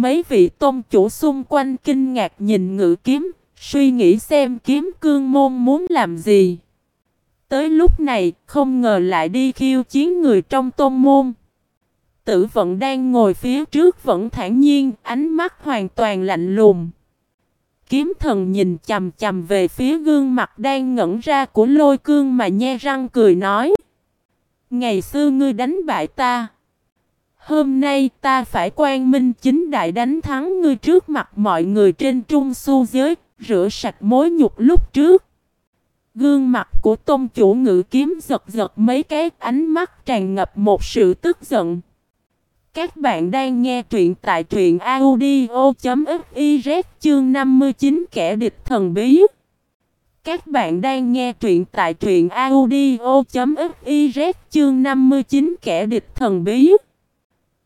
Mấy vị tôn chủ xung quanh kinh ngạc nhìn ngự kiếm, suy nghĩ xem kiếm cương môn muốn làm gì. Tới lúc này, không ngờ lại đi khiêu chiến người trong tôn môn. Tử vận đang ngồi phía trước vẫn thản nhiên, ánh mắt hoàn toàn lạnh lùng. Kiếm thần nhìn chầm chầm về phía gương mặt đang ngẩn ra của lôi cương mà nhe răng cười nói. Ngày xưa ngươi đánh bại ta. Hôm nay ta phải quan minh chính đại đánh thắng ngươi trước mặt mọi người trên trung su giới, rửa sạch mối nhục lúc trước. Gương mặt của tôn chủ ngự kiếm giật giật mấy cái ánh mắt tràn ngập một sự tức giận. Các bạn đang nghe truyện tại truyện audio.fiz chương 59 kẻ địch thần bí. Các bạn đang nghe truyện tại truyện audio.fiz chương 59 kẻ địch thần bí.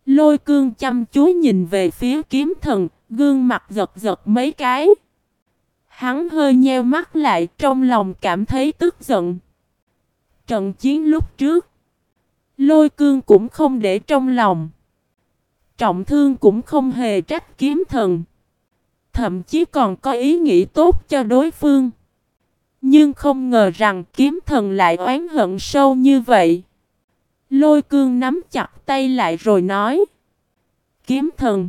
Lôi cương chăm chú nhìn về phía kiếm thần, gương mặt giật giật mấy cái. Hắn hơi nheo mắt lại trong lòng cảm thấy tức giận. Trận chiến lúc trước, lôi cương cũng không để trong lòng. Trọng thương cũng không hề trách kiếm thần. Thậm chí còn có ý nghĩ tốt cho đối phương. Nhưng không ngờ rằng kiếm thần lại oán hận sâu như vậy. Lôi cương nắm chặt tay lại rồi nói. Kiếm thần.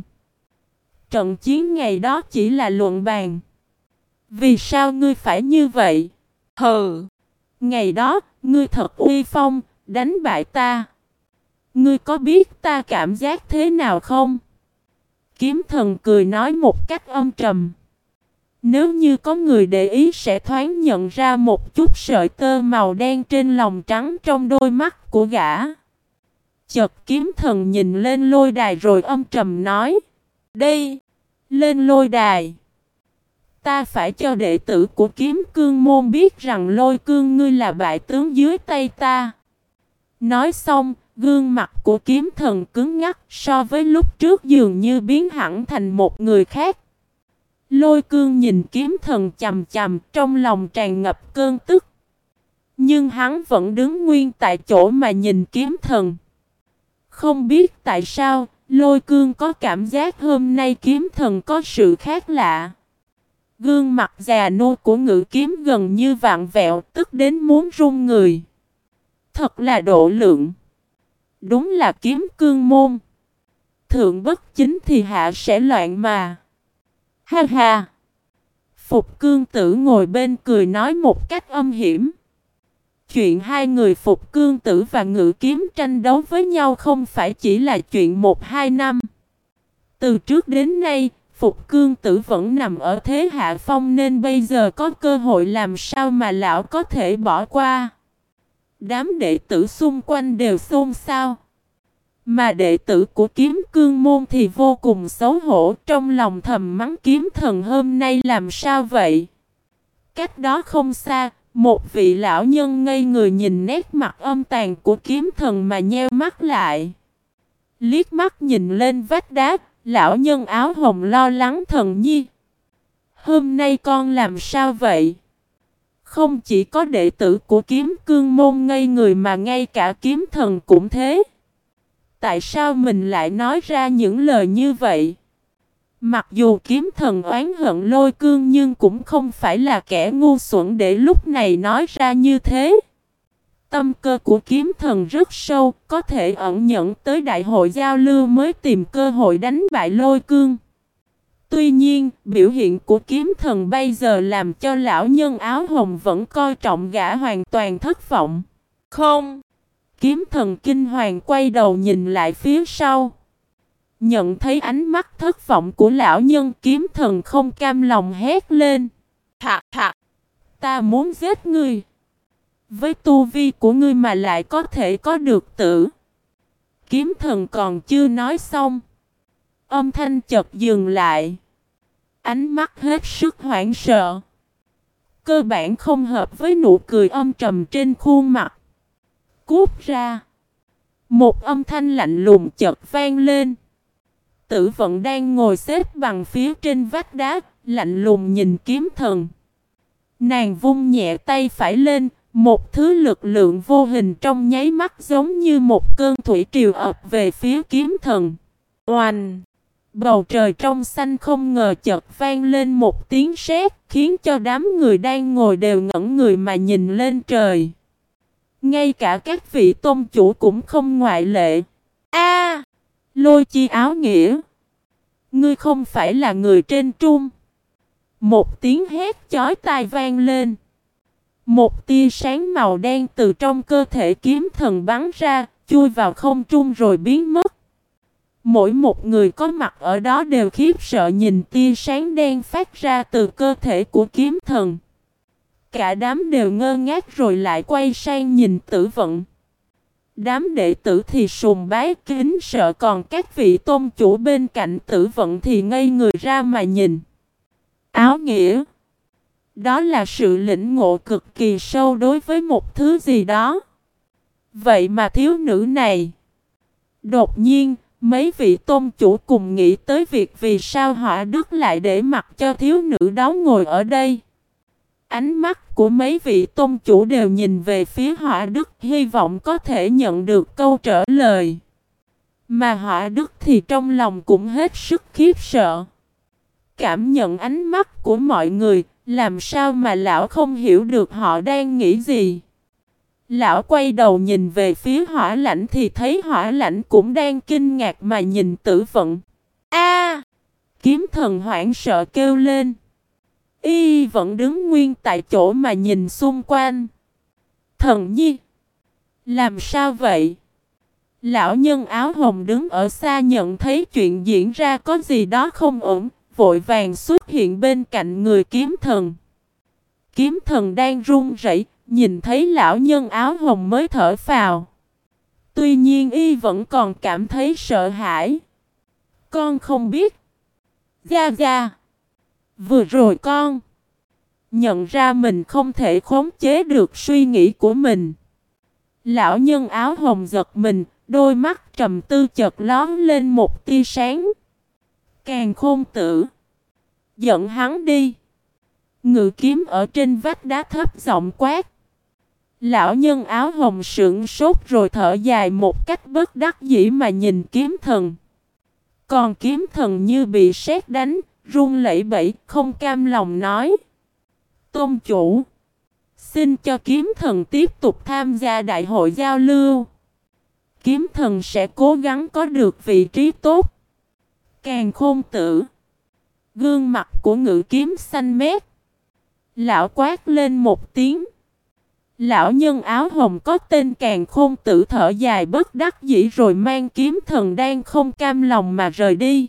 Trận chiến ngày đó chỉ là luận bàn. Vì sao ngươi phải như vậy? Hừ. Ngày đó, ngươi thật uy phong, đánh bại ta. Ngươi có biết ta cảm giác thế nào không? Kiếm thần cười nói một cách âm trầm. Nếu như có người để ý sẽ thoáng nhận ra một chút sợi tơ màu đen trên lòng trắng trong đôi mắt của gã. Chợt kiếm thần nhìn lên lôi đài rồi âm trầm nói. Đây, lên lôi đài. Ta phải cho đệ tử của kiếm cương môn biết rằng lôi cương ngươi là bại tướng dưới tay ta. Nói xong, gương mặt của kiếm thần cứng ngắc so với lúc trước dường như biến hẳn thành một người khác. Lôi cương nhìn kiếm thần chầm chầm trong lòng tràn ngập cơn tức. Nhưng hắn vẫn đứng nguyên tại chỗ mà nhìn kiếm thần. Không biết tại sao, lôi cương có cảm giác hôm nay kiếm thần có sự khác lạ. Gương mặt già nô của ngự kiếm gần như vạn vẹo tức đến muốn run người. Thật là độ lượng. Đúng là kiếm cương môn. Thượng bất chính thì hạ sẽ loạn mà. Ha ha. Phục cương tử ngồi bên cười nói một cách âm hiểm. Chuyện hai người phục cương tử và ngự kiếm tranh đấu với nhau không phải chỉ là chuyện một hai năm. Từ trước đến nay, Phục cương tử vẫn nằm ở thế hạ phong nên bây giờ có cơ hội làm sao mà lão có thể bỏ qua. Đám đệ tử xung quanh đều xôn xao. Mà đệ tử của kiếm cương môn thì vô cùng xấu hổ trong lòng thầm mắng kiếm thần hôm nay làm sao vậy. Cách đó không xa, một vị lão nhân ngây người nhìn nét mặt âm tàn của kiếm thần mà nheo mắt lại. Liếc mắt nhìn lên vách đá, Lão nhân áo hồng lo lắng thần nhi. Hôm nay con làm sao vậy? Không chỉ có đệ tử của kiếm cương môn ngây người mà ngay cả kiếm thần cũng thế. Tại sao mình lại nói ra những lời như vậy? Mặc dù kiếm thần oán hận lôi cương nhưng cũng không phải là kẻ ngu xuẩn để lúc này nói ra như thế. Tâm cơ của kiếm thần rất sâu, có thể ẩn nhận tới đại hội giao lưu mới tìm cơ hội đánh bại lôi cương. Tuy nhiên, biểu hiện của kiếm thần bây giờ làm cho lão nhân áo hồng vẫn coi trọng gã hoàn toàn thất vọng. Không! Kiếm thần kinh hoàng quay đầu nhìn lại phía sau. Nhận thấy ánh mắt thất vọng của lão nhân, kiếm thần không cam lòng hét lên. Thạc thạc! Ta muốn giết ngươi! Với tu vi của ngươi mà lại có thể có được tử. Kiếm thần còn chưa nói xong. Âm thanh chợt dừng lại. Ánh mắt hết sức hoảng sợ. Cơ bản không hợp với nụ cười âm trầm trên khuôn mặt. Cút ra. Một âm thanh lạnh lùng chợt vang lên. Tử vận đang ngồi xếp bằng phía trên vách đá, lạnh lùng nhìn kiếm thần. Nàng vung nhẹ tay phải lên, một thứ lực lượng vô hình trong nháy mắt giống như một cơn thủy triều ập về phía kiếm thần. Oanh! Bầu trời trong xanh không ngờ chợt vang lên một tiếng sét, khiến cho đám người đang ngồi đều ngẩn người mà nhìn lên trời. Ngay cả các vị tôn chủ cũng không ngoại lệ. A, Lôi chi áo nghĩa. Ngươi không phải là người trên trung. Một tiếng hét chói tai vang lên. Một tia sáng màu đen từ trong cơ thể kiếm thần bắn ra, chui vào không trung rồi biến mất. Mỗi một người có mặt ở đó đều khiếp sợ nhìn tia sáng đen phát ra từ cơ thể của kiếm thần. Cả đám đều ngơ ngác rồi lại quay sang nhìn tử vận. Đám đệ tử thì sùng bái, kính sợ, còn các vị tôn chủ bên cạnh tử vận thì ngây người ra mà nhìn. Áo nghĩa Đó là sự lĩnh ngộ cực kỳ sâu đối với một thứ gì đó. Vậy mà thiếu nữ này Đột nhiên, Mấy vị tôn chủ cùng nghĩ tới việc vì sao họa đức lại để mặc cho thiếu nữ đó ngồi ở đây. Ánh mắt của mấy vị tôn chủ đều nhìn về phía họa đức hy vọng có thể nhận được câu trả lời. Mà họa đức thì trong lòng cũng hết sức khiếp sợ. Cảm nhận ánh mắt của mọi người, làm sao mà lão không hiểu được họ đang nghĩ gì. Lão quay đầu nhìn về phía hỏa lãnh thì thấy hỏa lãnh cũng đang kinh ngạc mà nhìn tử vận. A! kiếm thần hoảng sợ kêu lên. Y vẫn đứng nguyên tại chỗ mà nhìn xung quanh. Thần nhi! Làm sao vậy? Lão nhân áo hồng đứng ở xa nhận thấy chuyện diễn ra có gì đó không ổn, vội vàng xuất hiện bên cạnh người kiếm thần. Kiếm thần đang run rẩy, Nhìn thấy lão nhân áo hồng mới thở phào. Tuy nhiên y vẫn còn cảm thấy sợ hãi. Con không biết. Gia Gia. Vừa rồi con. Nhận ra mình không thể khống chế được suy nghĩ của mình. Lão nhân áo hồng giật mình. Đôi mắt trầm tư chợt lón lên một tia sáng. Càng khôn tử. Giận hắn đi. Ngự kiếm ở trên vách đá thấp giọng quát. Lão nhân áo hồng sững sốt rồi thở dài một cách bất đắc dĩ mà nhìn kiếm thần. Còn kiếm thần như bị sét đánh, run lẩy bẩy, không cam lòng nói. Tôn chủ, xin cho kiếm thần tiếp tục tham gia đại hội giao lưu. Kiếm thần sẽ cố gắng có được vị trí tốt. Càng khôn tử. Gương mặt của ngự kiếm xanh mét. Lão quát lên một tiếng. Lão nhân áo hồng có tên càng khôn tử thở dài bất đắc dĩ rồi mang kiếm thần đang không cam lòng mà rời đi.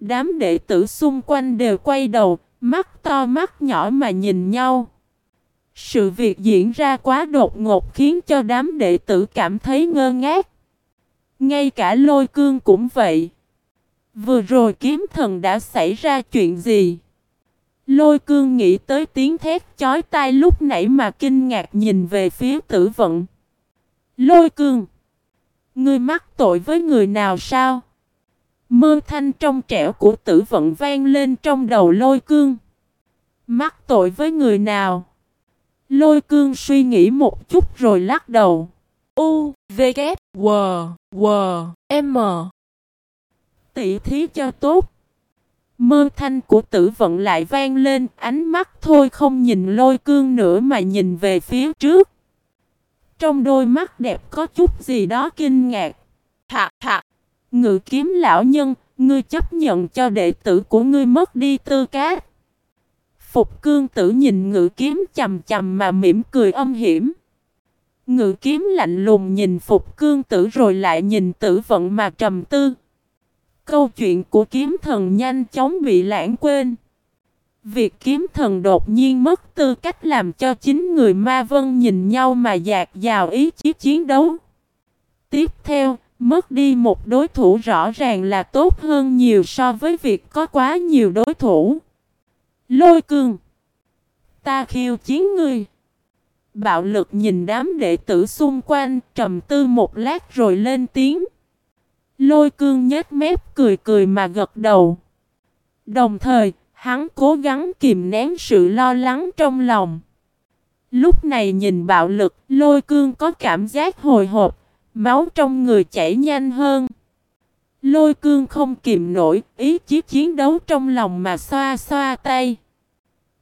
Đám đệ tử xung quanh đều quay đầu, mắt to mắt nhỏ mà nhìn nhau. Sự việc diễn ra quá đột ngột khiến cho đám đệ tử cảm thấy ngơ ngác. Ngay cả lôi cương cũng vậy. Vừa rồi kiếm thần đã xảy ra chuyện gì? Lôi cương nghĩ tới tiếng thét chói tai lúc nãy mà kinh ngạc nhìn về phía tử vận. Lôi cương! Ngươi mắc tội với người nào sao? Mơ thanh trong trẻo của tử vận vang lên trong đầu lôi cương. Mắc tội với người nào? Lôi cương suy nghĩ một chút rồi lắc đầu. U, V, K, W, W, M. Tỷ thí cho tốt. Mơ thanh của tử vận lại vang lên, ánh mắt thôi không nhìn lôi cương nữa mà nhìn về phía trước. Trong đôi mắt đẹp có chút gì đó kinh ngạc. Thạc thạc, ngự kiếm lão nhân, ngươi chấp nhận cho đệ tử của ngươi mất đi tư cát. Phục cương tử nhìn ngự kiếm chầm chầm mà mỉm cười âm hiểm. Ngự kiếm lạnh lùng nhìn phục cương tử rồi lại nhìn tử vận mà trầm tư. Câu chuyện của kiếm thần nhanh chóng bị lãng quên. Việc kiếm thần đột nhiên mất tư cách làm cho chính người ma vân nhìn nhau mà dạt vào ý chí chiến đấu. Tiếp theo, mất đi một đối thủ rõ ràng là tốt hơn nhiều so với việc có quá nhiều đối thủ. Lôi cương Ta khiêu chiến ngươi Bạo lực nhìn đám đệ tử xung quanh trầm tư một lát rồi lên tiếng Lôi cương nhếch mép cười cười mà gật đầu. Đồng thời, hắn cố gắng kìm nén sự lo lắng trong lòng. Lúc này nhìn bạo lực, lôi cương có cảm giác hồi hộp, máu trong người chảy nhanh hơn. Lôi cương không kìm nổi ý chí chiến đấu trong lòng mà xoa xoa tay.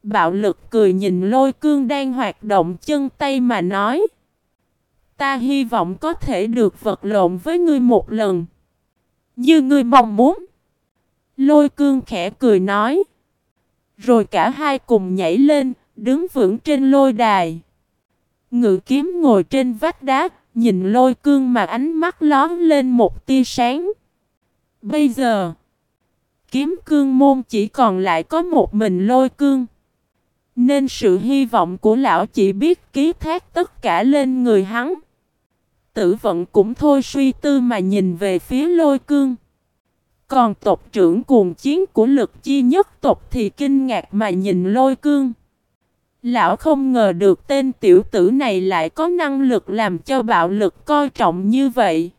Bạo lực cười nhìn lôi cương đang hoạt động chân tay mà nói. Ta hy vọng có thể được vật lộn với ngươi một lần. Như ngươi mong muốn. Lôi cương khẽ cười nói. Rồi cả hai cùng nhảy lên, đứng vững trên lôi đài. Ngự kiếm ngồi trên vách đá, nhìn lôi cương mà ánh mắt lón lên một tia sáng. Bây giờ, kiếm cương môn chỉ còn lại có một mình lôi cương. Nên sự hy vọng của lão chỉ biết ký thác tất cả lên người hắn. Tử vận cũng thôi suy tư mà nhìn về phía lôi cương. Còn tộc trưởng cuồng chiến của lực chi nhất tộc thì kinh ngạc mà nhìn lôi cương. Lão không ngờ được tên tiểu tử này lại có năng lực làm cho bạo lực coi trọng như vậy.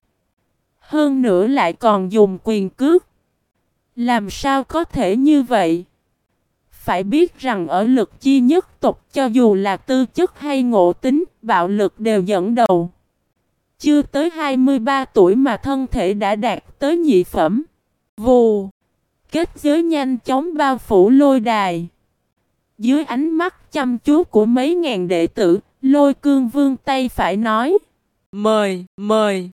Hơn nữa lại còn dùng quyền cước. Làm sao có thể như vậy? Phải biết rằng ở lực chi nhất tộc cho dù là tư chất hay ngộ tính, bạo lực đều dẫn đầu. Chưa tới 23 tuổi mà thân thể đã đạt tới nhị phẩm. Vù! Kết giới nhanh chóng bao phủ lôi đài. Dưới ánh mắt chăm chú của mấy ngàn đệ tử, lôi cương vương tay phải nói. Mời, mời.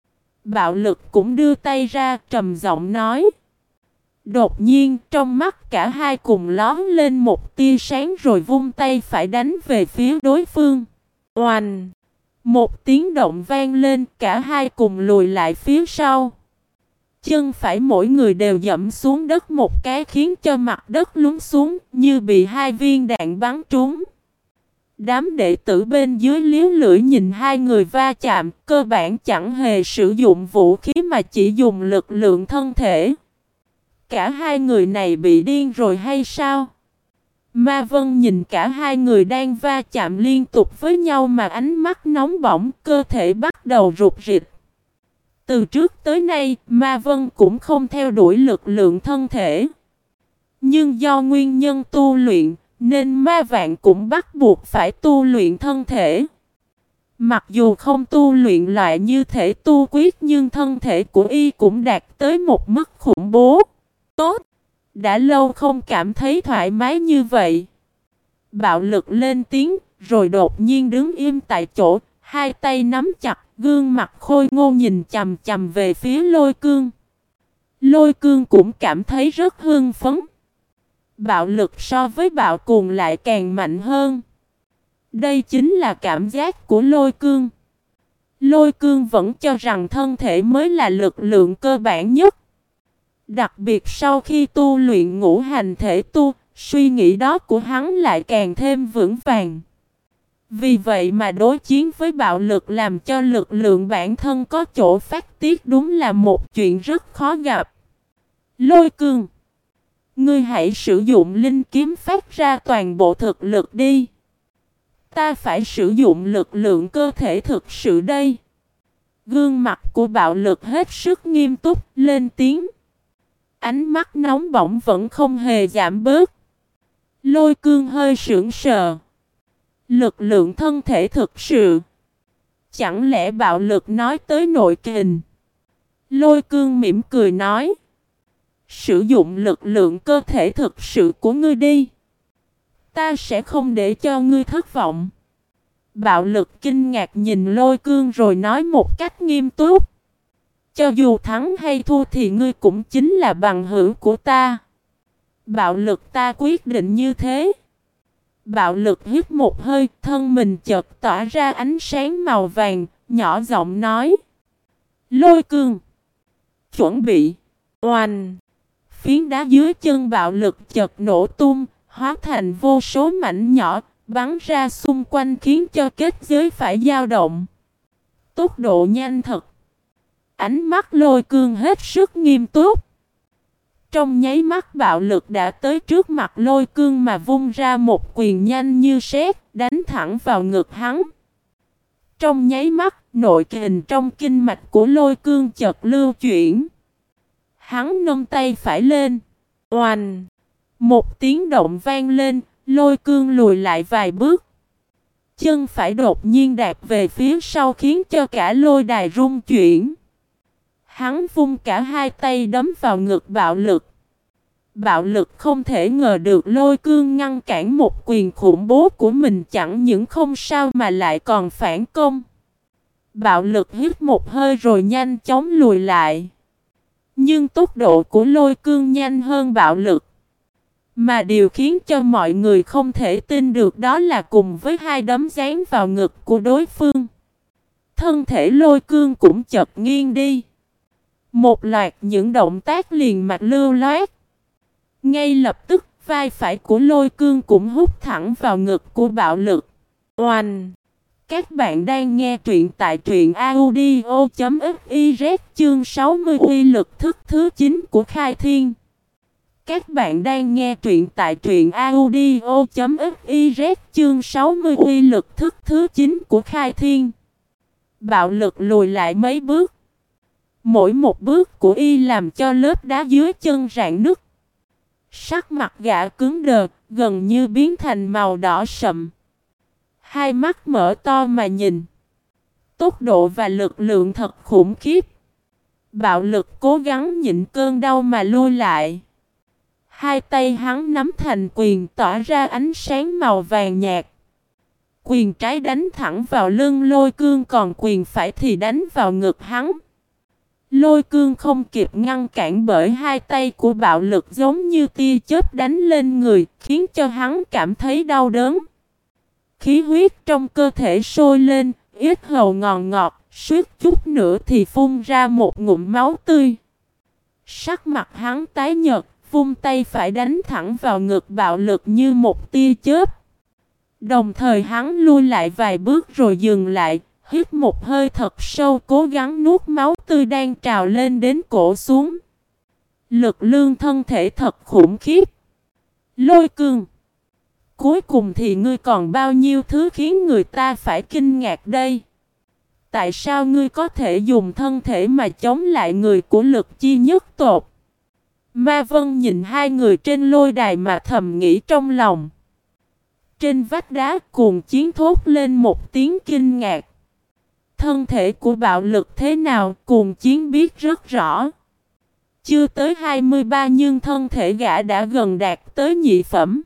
Bạo lực cũng đưa tay ra trầm giọng nói. Đột nhiên trong mắt cả hai cùng lón lên một tia sáng rồi vung tay phải đánh về phía đối phương. Oanh! Một tiếng động vang lên cả hai cùng lùi lại phía sau. Chân phải mỗi người đều dẫm xuống đất một cái khiến cho mặt đất lún xuống như bị hai viên đạn bắn trúng. Đám đệ tử bên dưới liếu lưỡi nhìn hai người va chạm, cơ bản chẳng hề sử dụng vũ khí mà chỉ dùng lực lượng thân thể. Cả hai người này bị điên rồi hay sao? Ma Vân nhìn cả hai người đang va chạm liên tục với nhau mà ánh mắt nóng bỏng, cơ thể bắt đầu rụt rịch. Từ trước tới nay, Ma Vân cũng không theo đuổi lực lượng thân thể. Nhưng do nguyên nhân tu luyện, nên ma vạn cũng bắt buộc phải tu luyện thân thể. Mặc dù không tu luyện loại như thể tu quyết nhưng thân thể của y cũng đạt tới một mức khủng bố. Tốt! Đã lâu không cảm thấy thoải mái như vậy. Bạo lực lên tiếng, rồi đột nhiên đứng im tại chỗ, hai tay nắm chặt, gương mặt khôi ngô nhìn chầm chầm về phía lôi cương. Lôi cương cũng cảm thấy rất hưng phấn. Bạo lực so với bạo cuồng lại càng mạnh hơn. Đây chính là cảm giác của lôi cương. Lôi cương vẫn cho rằng thân thể mới là lực lượng cơ bản nhất. Đặc biệt sau khi tu luyện ngũ hành thể tu, suy nghĩ đó của hắn lại càng thêm vững vàng. Vì vậy mà đối chiến với bạo lực làm cho lực lượng bản thân có chỗ phát tiết đúng là một chuyện rất khó gặp. Lôi cương Ngươi hãy sử dụng linh kiếm phát ra toàn bộ thực lực đi. Ta phải sử dụng lực lượng cơ thể thực sự đây. Gương mặt của bạo lực hết sức nghiêm túc, lên tiếng. Ánh mắt nóng bỏng vẫn không hề giảm bớt. Lôi cương hơi sững sờ. Lực lượng thân thể thực sự. Chẳng lẽ bạo lực nói tới nội kình. Lôi cương mỉm cười nói. Sử dụng lực lượng cơ thể thực sự của ngươi đi. Ta sẽ không để cho ngươi thất vọng. Bạo lực kinh ngạc nhìn lôi cương rồi nói một cách nghiêm túc. Cho dù thắng hay thua thì ngươi cũng chính là bằng hữu của ta. Bạo lực ta quyết định như thế. Bạo lực hít một hơi, thân mình chợt tỏa ra ánh sáng màu vàng, nhỏ giọng nói. Lôi cương. Chuẩn bị. Oanh. Phiến đá dưới chân bạo lực chợt nổ tung, hóa thành vô số mảnh nhỏ, bắn ra xung quanh khiến cho kết giới phải dao động. Tốc độ nhanh thật. Ánh mắt lôi cương hết sức nghiêm túc. Trong nháy mắt bạo lực đã tới trước mặt lôi cương mà vung ra một quyền nhanh như sét, đánh thẳng vào ngực hắn. Trong nháy mắt, nội kình trong kinh mạch của lôi cương chợt lưu chuyển. Hắn nâng tay phải lên. Oanh! Một tiếng động vang lên, lôi cương lùi lại vài bước. Chân phải đột nhiên đạp về phía sau khiến cho cả lôi đài rung chuyển. Hắn vung cả hai tay đấm vào ngực bạo lực. Bạo lực không thể ngờ được lôi cương ngăn cản một quyền khủng bố của mình chẳng những không sao mà lại còn phản công. Bạo lực hít một hơi rồi nhanh chóng lùi lại. Nhưng tốc độ của lôi cương nhanh hơn bạo lực. Mà điều khiến cho mọi người không thể tin được đó là cùng với hai đấm dán vào ngực của đối phương. Thân thể lôi cương cũng chật nghiêng đi. Một loạt những động tác liền mạch lưu loát. Ngay lập tức, vai phải của lôi cương cũng hút thẳng vào ngực của bạo lực. Oanh! Các bạn đang nghe truyện tại truyện audio.fiz chương 60 uy lực thức thứ 9 của Khai Thiên. Các bạn đang nghe truyện tại truyện audio.fiz chương 60 uy lực thức thứ 9 của Khai Thiên. Bạo lực lùi lại mấy bước. Mỗi một bước của y làm cho lớp đá dưới chân rạn nứt. Sắc mặt gã cứng đờ, gần như biến thành màu đỏ sậm. Hai mắt mở to mà nhìn. Tốc độ và lực lượng thật khủng khiếp. Bạo lực cố gắng nhịn cơn đau mà lui lại. Hai tay hắn nắm thành quyền tỏa ra ánh sáng màu vàng nhạt. Quyền trái đánh thẳng vào lưng lôi cương còn quyền phải thì đánh vào ngực hắn. Lôi cương không kịp ngăn cản bởi hai tay của bạo lực giống như tia chớp đánh lên người, khiến cho hắn cảm thấy đau đớn. Khí huyết trong cơ thể sôi lên, ít hầu ngòn ngọt, suýt chút nữa thì phun ra một ngụm máu tươi. Sắc mặt hắn tái nhợt, vung tay phải đánh thẳng vào ngực bạo lực như một tia chớp. Đồng thời hắn lui lại vài bước rồi dừng lại, hít một hơi thật sâu, cố gắng nuốt máu tươi đang trào lên đến cổ xuống. Lực lương thân thể thật khủng khiếp. Lôi cương. Cuối cùng thì ngươi còn bao nhiêu thứ khiến người ta phải kinh ngạc đây? Tại sao ngươi có thể dùng thân thể mà chống lại người của lực chi nhất tột? Ma Vân nhìn hai người trên lôi đài mà thầm nghĩ trong lòng. Trên vách đá cuồng chiến thốt lên một tiếng kinh ngạc. Thân thể của bạo lực thế nào cuồng chiến biết rất rõ. Chưa tới 23 nhưng thân thể gã đã gần đạt tới nhị phẩm.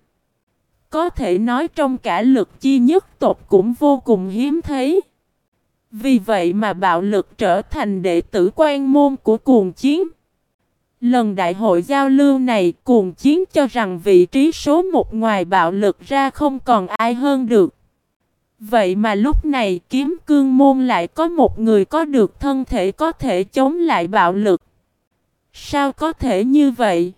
Có thể nói trong cả lực chi nhất tộc cũng vô cùng hiếm thấy. Vì vậy mà bạo lực trở thành đệ tử quan môn của cuồng chiến. Lần đại hội giao lưu này cuồng chiến cho rằng vị trí số một ngoài bạo lực ra không còn ai hơn được. Vậy mà lúc này kiếm cương môn lại có một người có được thân thể có thể chống lại bạo lực. Sao có thể như vậy?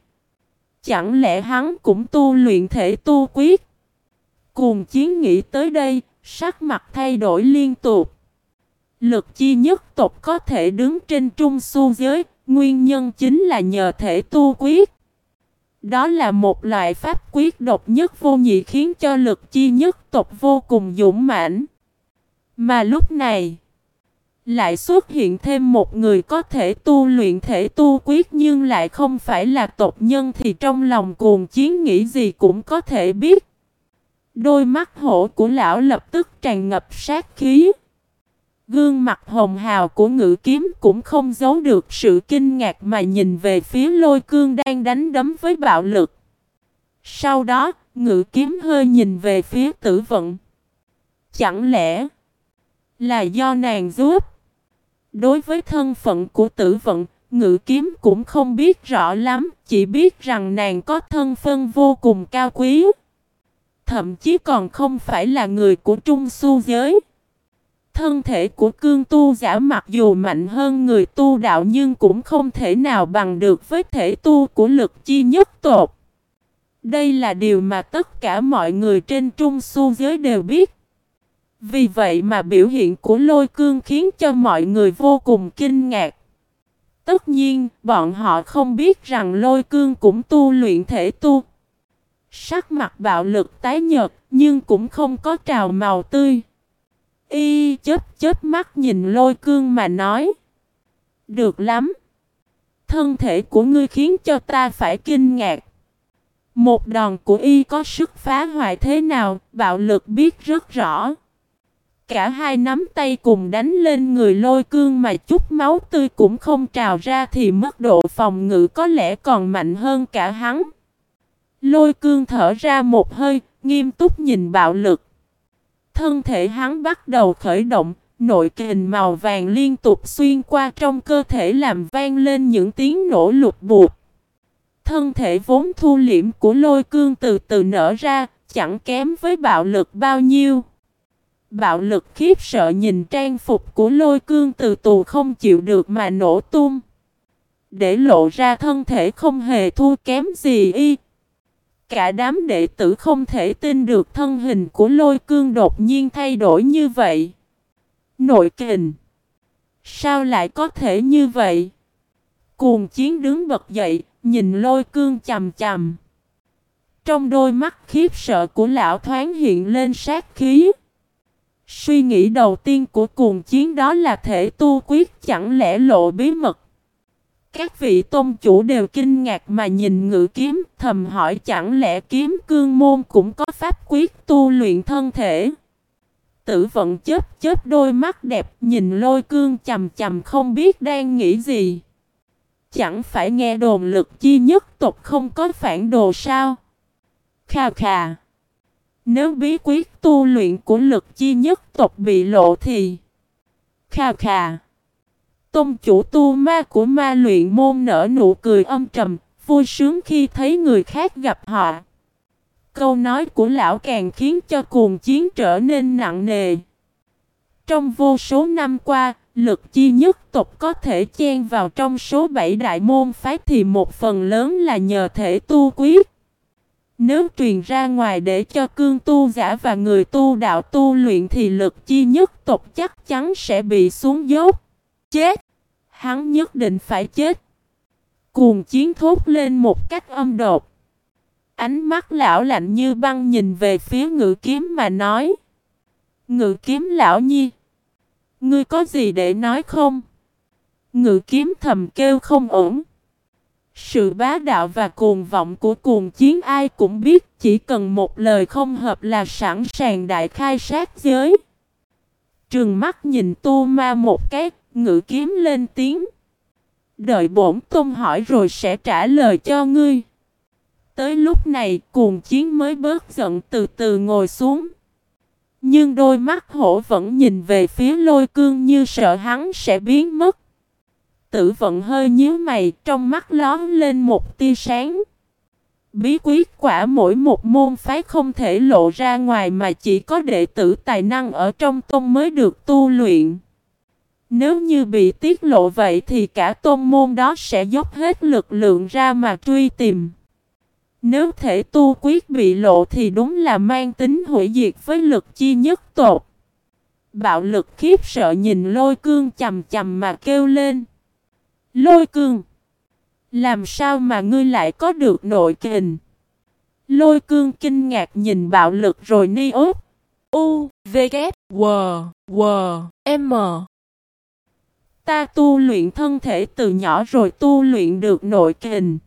Chẳng lẽ hắn cũng tu luyện thể tu quyết? Cuồng chiến nghĩ tới đây, sắc mặt thay đổi liên tục. Lực chi nhất tộc có thể đứng trên trung su giới, nguyên nhân chính là nhờ thể tu quyết. Đó là một loại pháp quyết độc nhất vô nhị khiến cho lực chi nhất tộc vô cùng dũng mãnh. Mà lúc này, lại xuất hiện thêm một người có thể tu luyện thể tu quyết nhưng lại không phải là tộc nhân thì trong lòng cuồng chiến nghĩ gì cũng có thể biết. Đôi mắt hổ của lão lập tức tràn ngập sát khí. Gương mặt hồng hào của ngự kiếm cũng không giấu được sự kinh ngạc mà nhìn về phía lôi cương đang đánh đấm với bạo lực. Sau đó, ngự kiếm hơi nhìn về phía tử vận. Chẳng lẽ là do nàng giúp? Đối với thân phận của tử vận, ngự kiếm cũng không biết rõ lắm, chỉ biết rằng nàng có thân phân vô cùng cao quý. Thậm chí còn không phải là người của trung su giới. Thân thể của cương tu giả mặc dù mạnh hơn người tu đạo nhưng cũng không thể nào bằng được với thể tu của lực chi nhất tột. Đây là điều mà tất cả mọi người trên trung su giới đều biết. Vì vậy mà biểu hiện của lôi cương khiến cho mọi người vô cùng kinh ngạc. Tất nhiên, bọn họ không biết rằng lôi cương cũng tu luyện thể tu. Sắc mặt bạo lực tái nhợt, nhưng cũng không có trào màu tươi. Y chớp chớp mắt nhìn lôi cương mà nói. Được lắm. Thân thể của ngươi khiến cho ta phải kinh ngạc. Một đòn của y có sức phá hoại thế nào, bạo lực biết rất rõ. Cả hai nắm tay cùng đánh lên người lôi cương mà chút máu tươi cũng không trào ra thì mức độ phòng ngự có lẽ còn mạnh hơn cả hắn. Lôi cương thở ra một hơi, nghiêm túc nhìn bạo lực. Thân thể hắn bắt đầu khởi động, nội kình màu vàng liên tục xuyên qua trong cơ thể làm vang lên những tiếng nổ lụt buộc. Thân thể vốn thu liễm của lôi cương từ từ nở ra, chẳng kém với bạo lực bao nhiêu. Bạo lực khiếp sợ nhìn trang phục của lôi cương từ tù không chịu được mà nổ tung. Để lộ ra thân thể không hề thua kém gì y. Cả đám đệ tử không thể tin được thân hình của lôi cương đột nhiên thay đổi như vậy. Nội kình. Sao lại có thể như vậy? Cuồng chiến đứng bật dậy, nhìn lôi cương chầm chầm. Trong đôi mắt khiếp sợ của lão thoáng hiện lên sát khí. Suy nghĩ đầu tiên của cuồng chiến đó là thể tu quyết chẳng lẽ lộ bí mật. Các vị tôn chủ đều kinh ngạc mà nhìn ngự kiếm, thầm hỏi chẳng lẽ kiếm cương môn cũng có pháp quyết tu luyện thân thể. Tử vận chớp chớp đôi mắt đẹp, nhìn lôi cương chầm chầm không biết đang nghĩ gì. Chẳng phải nghe đồn lực chi nhất tộc không có phản đồ sao? Khà khà. Nếu bí quyết tu luyện của lực chi nhất tộc bị lộ thì... Khà khà. Tôn chủ tu ma của ma luyện môn nở nụ cười âm trầm, vui sướng khi thấy người khác gặp họ. Câu nói của lão càng khiến cho cuồng chiến trở nên nặng nề. Trong vô số năm qua, lực chi nhất tộc có thể chen vào trong số bảy đại môn phái thì một phần lớn là nhờ thể tu quyết. Nếu truyền ra ngoài để cho cương tu giả và người tu đạo tu luyện thì lực chi nhất tộc chắc chắn sẽ bị xuống dốc. Chết! Hắn nhất định phải chết. Cuồng chiến thốt lên một cách âm đột. Ánh mắt lão lạnh như băng nhìn về phía ngự kiếm mà nói. Ngự kiếm lão nhi. Ngươi có gì để nói không? Ngự kiếm thầm kêu không ổn. Sự bá đạo và cuồng vọng của cuồng chiến ai cũng biết chỉ cần một lời không hợp là sẵn sàng đại khai sát giới. Trường mắt nhìn tu ma một cái, ngự kiếm lên tiếng. Đợi bổn tôn hỏi rồi sẽ trả lời cho ngươi. Tới lúc này, cuồng chiến mới bớt giận từ từ ngồi xuống. Nhưng đôi mắt hổ vẫn nhìn về phía lôi cương như sợ hắn sẽ biến mất. Tử vận hơi nhíu mày, trong mắt lón lên một tia sáng. Bí quyết quả mỗi một môn phái không thể lộ ra ngoài mà chỉ có đệ tử tài năng ở trong tôn mới được tu luyện. Nếu như bị tiết lộ vậy thì cả tôn môn đó sẽ dốc hết lực lượng ra mà truy tìm. Nếu thể tu quyết bị lộ thì đúng là mang tính hủy diệt với lực chi nhất tột. Bạo lực khiếp sợ nhìn lôi cương chầm chầm mà kêu lên. Lôi cương! Làm sao mà ngươi lại có được nội kình? Lôi cương kinh ngạc nhìn bạo lực rồi ni ốt. U, V, K, W, W, M. Ta tu luyện thân thể từ nhỏ rồi tu luyện được nội kình.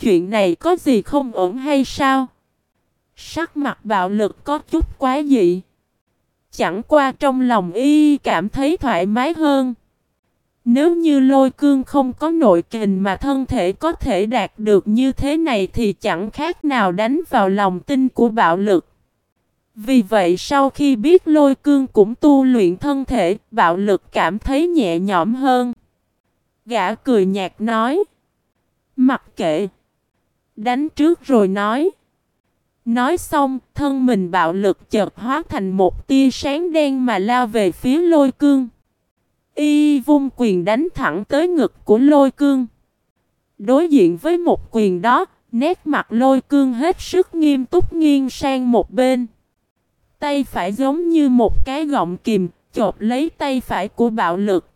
Chuyện này có gì không ổn hay sao? Sắc mặt bạo lực có chút quá dị. Chẳng qua trong lòng y cảm thấy thoải mái hơn. Nếu như lôi cương không có nội kình mà thân thể có thể đạt được như thế này thì chẳng khác nào đánh vào lòng tin của bạo lực. Vì vậy sau khi biết lôi cương cũng tu luyện thân thể, bạo lực cảm thấy nhẹ nhõm hơn. Gã cười nhạt nói. Mặc kệ. Đánh trước rồi nói. Nói xong, thân mình bạo lực chợt hóa thành một tia sáng đen mà lao về phía lôi cương. Y vung quyền đánh thẳng tới ngực của lôi cương. Đối diện với một quyền đó, nét mặt lôi cương hết sức nghiêm túc nghiêng sang một bên. Tay phải giống như một cái gọng kìm, chộp lấy tay phải của bạo lực.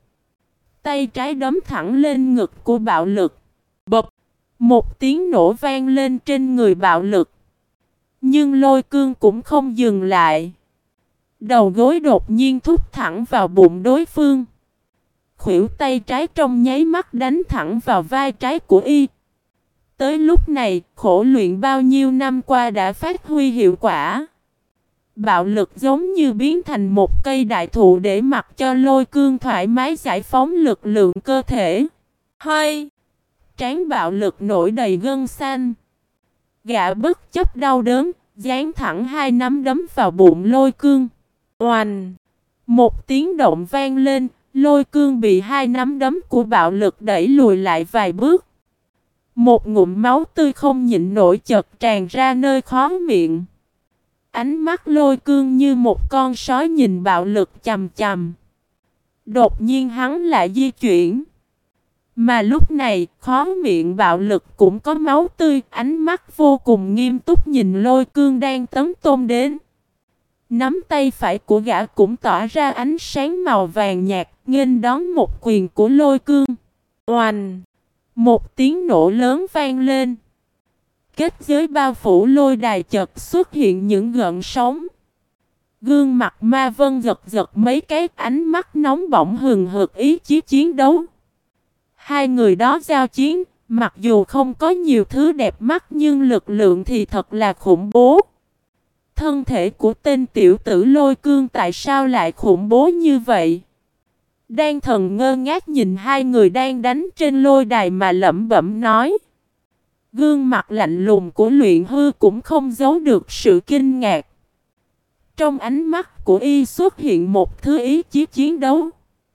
Tay trái đấm thẳng lên ngực của bạo lực. Bập! Một tiếng nổ vang lên trên người bạo lực. Nhưng lôi cương cũng không dừng lại. Đầu gối đột nhiên thúc thẳng vào bụng đối phương. Khuỷu tay trái trong nháy mắt đánh thẳng vào vai trái của y. Tới lúc này, khổ luyện bao nhiêu năm qua đã phát huy hiệu quả. Bạo lực giống như biến thành một cây đại thụ để mặc cho lôi cương thoải mái giải phóng lực lượng cơ thể. Hơi! Tráng bạo lực nổi đầy gân xanh. Gã bất chấp đau đớn, dán thẳng hai nắm đấm vào bụng lôi cương. Oanh! Một tiếng động vang lên, lôi cương bị hai nắm đấm của bạo lực đẩy lùi lại vài bước. Một ngụm máu tươi không nhịn nổi chật tràn ra nơi khó miệng. Ánh mắt lôi cương như một con sói nhìn bạo lực chầm chầm. Đột nhiên hắn lại di chuyển. Mà lúc này, khó miệng bạo lực cũng có máu tươi, ánh mắt vô cùng nghiêm túc nhìn lôi cương đang tấn tôn đến. Nắm tay phải của gã cũng tỏa ra ánh sáng màu vàng nhạt, nghênh đón một quyền của lôi cương. Oanh! Một tiếng nổ lớn vang lên. Kết giới bao phủ lôi đài chợt xuất hiện những gợn sóng. Gương mặt ma vân giật giật mấy cái ánh mắt nóng bỏng hừng hực ý chí chiến đấu. Hai người đó giao chiến, mặc dù không có nhiều thứ đẹp mắt nhưng lực lượng thì thật là khủng bố. Thân thể của tên tiểu tử lôi cương tại sao lại khủng bố như vậy? Đang thần ngơ ngác nhìn hai người đang đánh trên lôi đài mà lẩm bẩm nói. Gương mặt lạnh lùng của luyện hư cũng không giấu được sự kinh ngạc. Trong ánh mắt của y xuất hiện một thứ ý chí chiến đấu.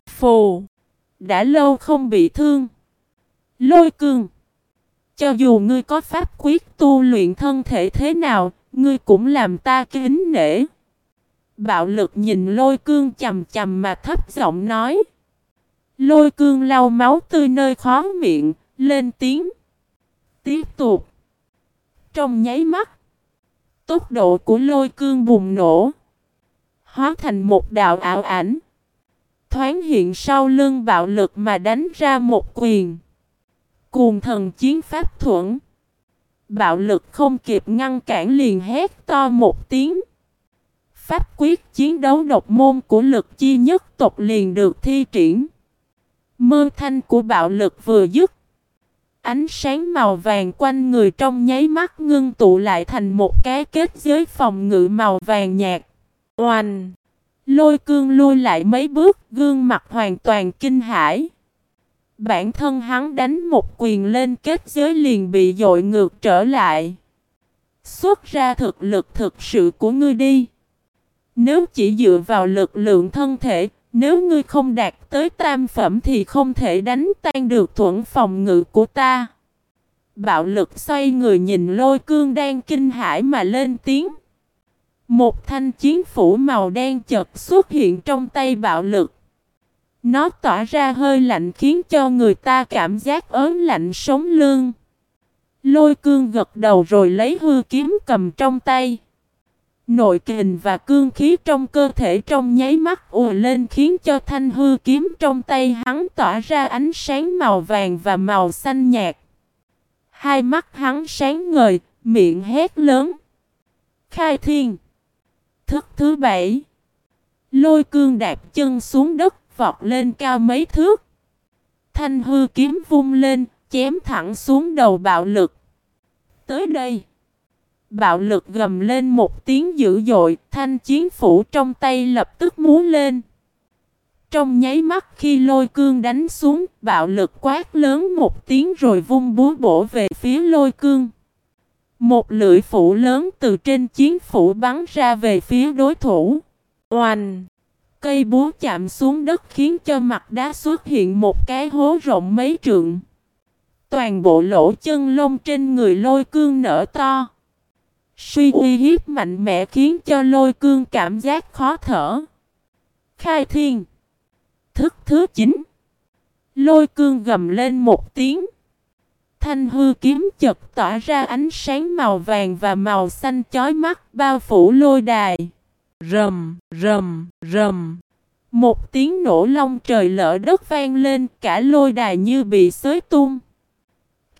Phù! Đã lâu không bị thương. Lôi cương! Cho dù ngươi có pháp quyết tu luyện thân thể thế nào, ngươi cũng làm ta kính nể. Bạo lực nhìn lôi cương chầm chầm mà thấp giọng nói. Lôi cương lau máu tươi nơi khó miệng, lên tiếng. Tiếp tục. Trong nháy mắt, tốc độ của lôi cương bùng nổ. Hóa thành một đạo ảo ảnh. Thoáng hiện sau lưng bạo lực mà đánh ra một quyền. Cuồng thần chiến pháp thuẫn. Bạo lực không kịp ngăn cản liền hét to một tiếng. Pháp quyết chiến đấu độc môn của lực chi nhất tộc liền được thi triển. Mơ thanh của bạo lực vừa dứt. Ánh sáng màu vàng quanh người trong nháy mắt ngưng tụ lại thành một cái kết giới phòng ngự màu vàng nhạt. Oanh! Lôi cương lui lại mấy bước, gương mặt hoàn toàn kinh hãi. Bản thân hắn đánh một quyền lên kết giới liền bị dội ngược trở lại. Xuất ra thực lực thực sự của ngươi đi. Nếu chỉ dựa vào lực lượng thân thể, nếu ngươi không đạt tới tam phẩm thì không thể đánh tan được thuẫn phòng ngự của ta. Bạo lực xoay người nhìn lôi cương đang kinh hãi mà lên tiếng. Một thanh chiến phủ màu đen chật xuất hiện trong tay bạo lực. Nó tỏa ra hơi lạnh khiến cho người ta cảm giác ớn lạnh sống lưng. Lôi cương gật đầu rồi lấy hư kiếm cầm trong tay. Nội kình và cương khí trong cơ thể trong nháy mắt ùa lên khiến cho thanh hư kiếm trong tay hắn tỏa ra ánh sáng màu vàng và màu xanh nhạt. Hai mắt hắn sáng ngời, miệng hét lớn. Khai thiên. Thức thứ bảy. Lôi cương đạp chân xuống đất, vọt lên cao mấy thước. Thanh hư kiếm vung lên, chém thẳng xuống đầu bạo lực. Tới đây. Bạo lực gầm lên một tiếng dữ dội, thanh chiến phủ trong tay lập tức múa lên. Trong nháy mắt khi lôi cương đánh xuống, bạo lực quát lớn một tiếng rồi vung búa bổ về phía lôi cương. Một lưỡi phủ lớn từ trên chiến phủ bắn ra về phía đối thủ. Oanh! Cây búa chạm xuống đất khiến cho mặt đá xuất hiện một cái hố rộng mấy trượng. Toàn bộ lỗ chân lông trên người lôi cương nở to. Suy uy hiếp mạnh mẽ khiến cho lôi cương cảm giác khó thở. Khai thiên. Thức thứ 9. Lôi cương gầm lên một tiếng. Thanh hư kiếm chật tỏa ra ánh sáng màu vàng và màu xanh chói mắt bao phủ lôi đài. Rầm, rầm, rầm. Một tiếng nổ long trời lỡ đất vang lên cả lôi đài như bị xới tung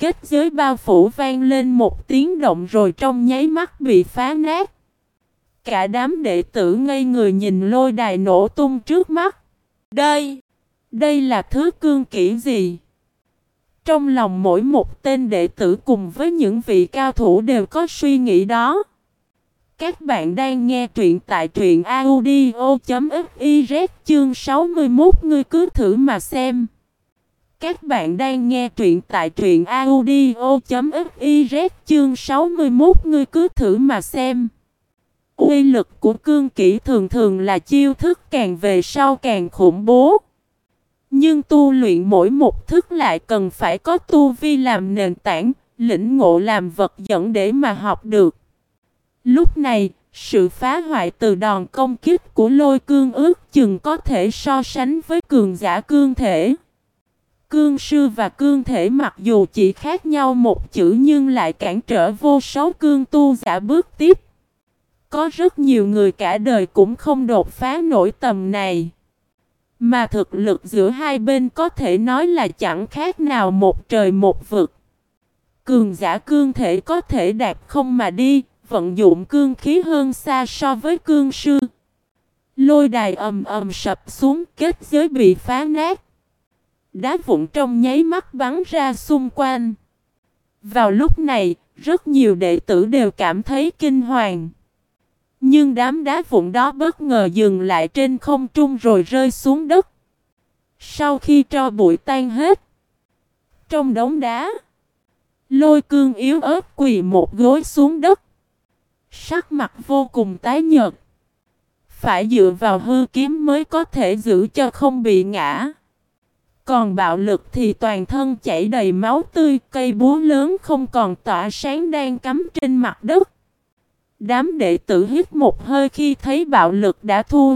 kết giới bao phủ vang lên một tiếng động rồi trong nháy mắt bị phá nát. Cả đám đệ tử ngây người nhìn lôi đài nổ tung trước mắt. Đây, đây là thứ cương kỹ gì? Trong lòng mỗi một tên đệ tử cùng với những vị cao thủ đều có suy nghĩ đó. Các bạn đang nghe truyện tại truyện audio.fiz chương 61 ngươi cứ thử mà xem. Các bạn đang nghe truyện tại truyện audio.fiz chương 61 ngươi cứ thử mà xem. Uy lực của cương kỹ thường thường là chiêu thức càng về sau càng khủng bố. Nhưng tu luyện mỗi một thức lại cần phải có tu vi làm nền tảng, lĩnh ngộ làm vật dẫn để mà học được. Lúc này, sự phá hoại từ đòn công kích của lôi cương ước chừng có thể so sánh với cường giả cương thể. Cương sư và cương thể mặc dù chỉ khác nhau một chữ nhưng lại cản trở vô số cương tu giả bước tiếp. Có rất nhiều người cả đời cũng không đột phá nổi tầm này. Mà thực lực giữa hai bên có thể nói là chẳng khác nào một trời một vực. Cường giả cương thể có thể đạt không mà đi, vận dụng cương khí hơn xa so với cương sư. Lôi đài ầm ầm sập xuống, kết giới bị phá nát. Đá vụn trong nháy mắt bắn ra xung quanh. Vào lúc này, rất nhiều đệ tử đều cảm thấy kinh hoàng. Nhưng đám đá vụn đó bất ngờ dừng lại trên không trung rồi rơi xuống đất. Sau khi cho bụi tan hết, trong đống đá, lôi cương yếu ớt quỳ một gối xuống đất. Sắc mặt vô cùng tái nhợt. Phải dựa vào hư kiếm mới có thể giữ cho không bị ngã. Còn bạo lực thì toàn thân chảy đầy máu tươi, cây búa lớn không còn tỏa sáng đang cắm trên mặt đất. Đám đệ tử hít một hơi khi thấy bạo lực đã thua.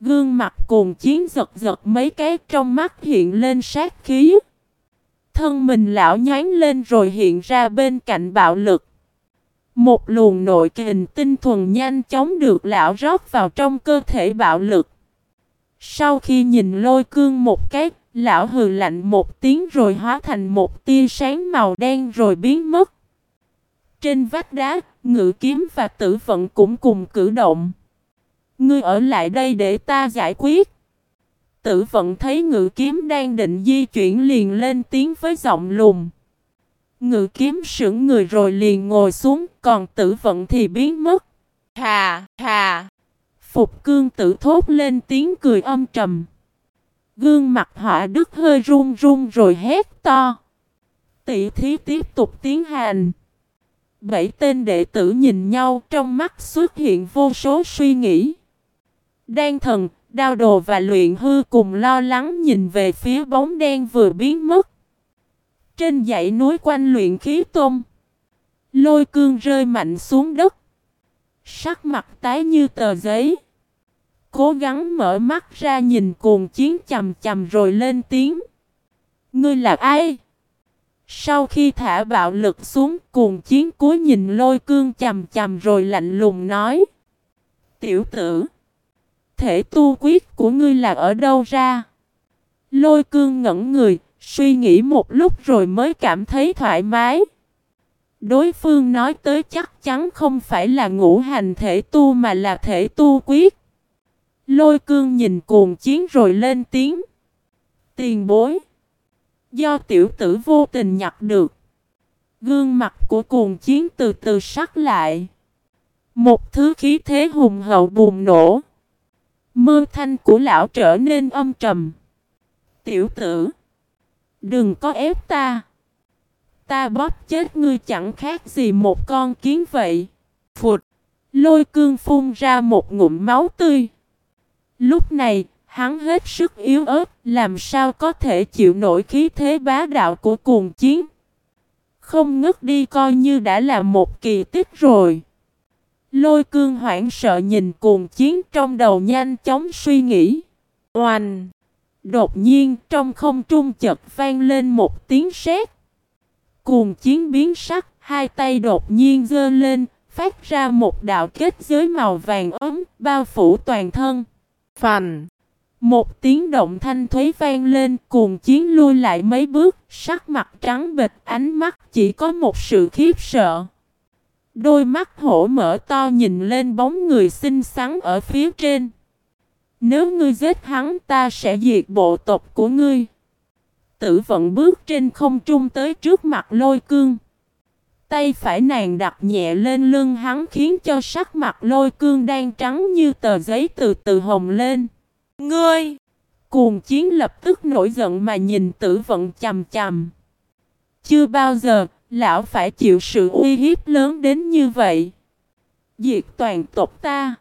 Gương mặt cuồng chiến giật giật mấy cái trong mắt hiện lên sát khí. Thân mình lão nhán lên rồi hiện ra bên cạnh bạo lực. Một luồng nội kình tinh thuần nhanh chóng được lão rót vào trong cơ thể bạo lực. Sau khi nhìn lôi cương một cái, lão hừ lạnh một tiếng rồi hóa thành một tia sáng màu đen rồi biến mất. Trên vách đá, ngự kiếm và tử vận cũng cùng cử động. Ngươi ở lại đây để ta giải quyết. Tử vận thấy ngự kiếm đang định di chuyển liền lên tiếng với giọng lùng. Ngự kiếm sững người rồi liền ngồi xuống, còn tử vận thì biến mất. Hà, hà. Phục cương tử thốt lên tiếng cười âm trầm. Gương mặt họa đức hơi run run rồi hét to. Tỷ thí tiếp tục tiến hành. Bảy tên đệ tử nhìn nhau trong mắt xuất hiện vô số suy nghĩ. Đan thần, đao đồ và luyện hư cùng lo lắng nhìn về phía bóng đen vừa biến mất. Trên dãy núi quanh luyện khí tôm. Lôi cương rơi mạnh xuống đất. Sắc mặt tái như tờ giấy. Cố gắng mở mắt ra nhìn cuồng chiến chầm chầm rồi lên tiếng. Ngươi là ai? Sau khi thả bạo lực xuống cuồng chiến cuối nhìn lôi cương chầm chầm rồi lạnh lùng nói. Tiểu tử. Thể tu quyết của ngươi là ở đâu ra? Lôi cương ngẩn người, suy nghĩ một lúc rồi mới cảm thấy thoải mái. Đối phương nói tới chắc chắn không phải là ngũ hành thể tu mà là thể tu quyết. Lôi cương nhìn cuồng chiến rồi lên tiếng. Tiền bối. Do tiểu tử vô tình nhặt được. Gương mặt của cuồng chiến từ từ sắc lại. Một thứ khí thế hùng hậu bùng nổ. Mơ thanh của lão trở nên âm trầm. Tiểu tử. Đừng có ép ta. Ta bóp chết ngươi chẳng khác gì một con kiến vậy. Phụt. Lôi cương phun ra một ngụm máu tươi. Lúc này, hắn hết sức yếu ớt, làm sao có thể chịu nổi khí thế bá đạo của cuồng chiến. Không ngất đi coi như đã là một kỳ tích rồi. Lôi cương hoảng sợ nhìn cuồng chiến trong đầu nhanh chóng suy nghĩ. Oanh! Đột nhiên trong không trung chật vang lên một tiếng sét. Cuồng chiến biến sắc, hai tay đột nhiên giơ lên, phát ra một đạo kết giới màu vàng ấm, bao phủ toàn thân. Phành! Một tiếng động thanh thuế vang lên, cuồng chiến lui lại mấy bước, sắc mặt trắng bệch, ánh mắt chỉ có một sự khiếp sợ. Đôi mắt hổ mở to nhìn lên bóng người xinh xắn ở phía trên. Nếu ngươi giết hắn ta sẽ diệt bộ tộc của ngươi. Tử vận bước trên không trung tới trước mặt lôi cương. Tay phải nàng đặt nhẹ lên lưng hắn khiến cho sắc mặt lôi cương đang trắng như tờ giấy từ từ hồng lên. Ngươi! Cuồng chiến lập tức nổi giận mà nhìn tử vận chầm chầm. Chưa bao giờ, lão phải chịu sự uy hiếp lớn đến như vậy. Diệt toàn tộc ta.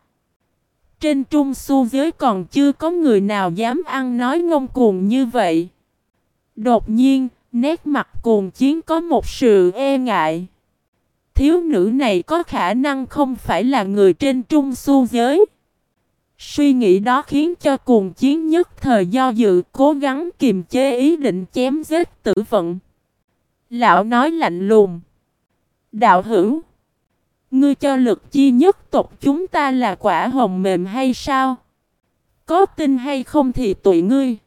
Trên trung su giới còn chưa có người nào dám ăn nói ngông cuồng như vậy. Đột nhiên, nét mặt cuồng chiến có một sự e ngại. Thiếu nữ này có khả năng không phải là người trên trung su giới. Suy nghĩ đó khiến cho cuồng chiến nhất thời do dự, cố gắng kiềm chế ý định chém giết tử vận. Lão nói lạnh lùng. Đạo hữu. Ngươi cho lực chi nhất tộc chúng ta là quả hồng mềm hay sao? Có tin hay không thì tụi ngươi.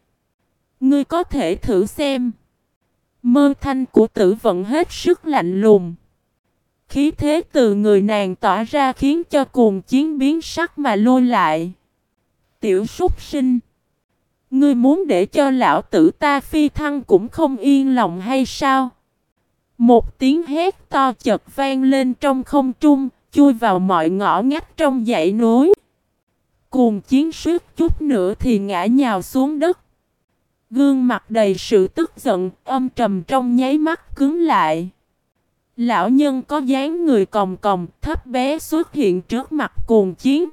Ngươi có thể thử xem. Mơ thanh của tử vận hết sức lạnh lùng. Khí thế từ người nàng tỏa ra khiến cho cuồng chiến biến sắc mà lôi lại. Tiểu súc sinh. Ngươi muốn để cho lão tử ta phi thăng cũng không yên lòng hay sao? Một tiếng hét to chật vang lên trong không trung, chui vào mọi ngõ ngách trong dãy núi. Cuồng chiến suốt chút nữa thì ngã nhào xuống đất. Gương mặt đầy sự tức giận, âm trầm trong nháy mắt cứng lại. Lão nhân có dáng người còng còng, thấp bé xuất hiện trước mặt cuồng chiến.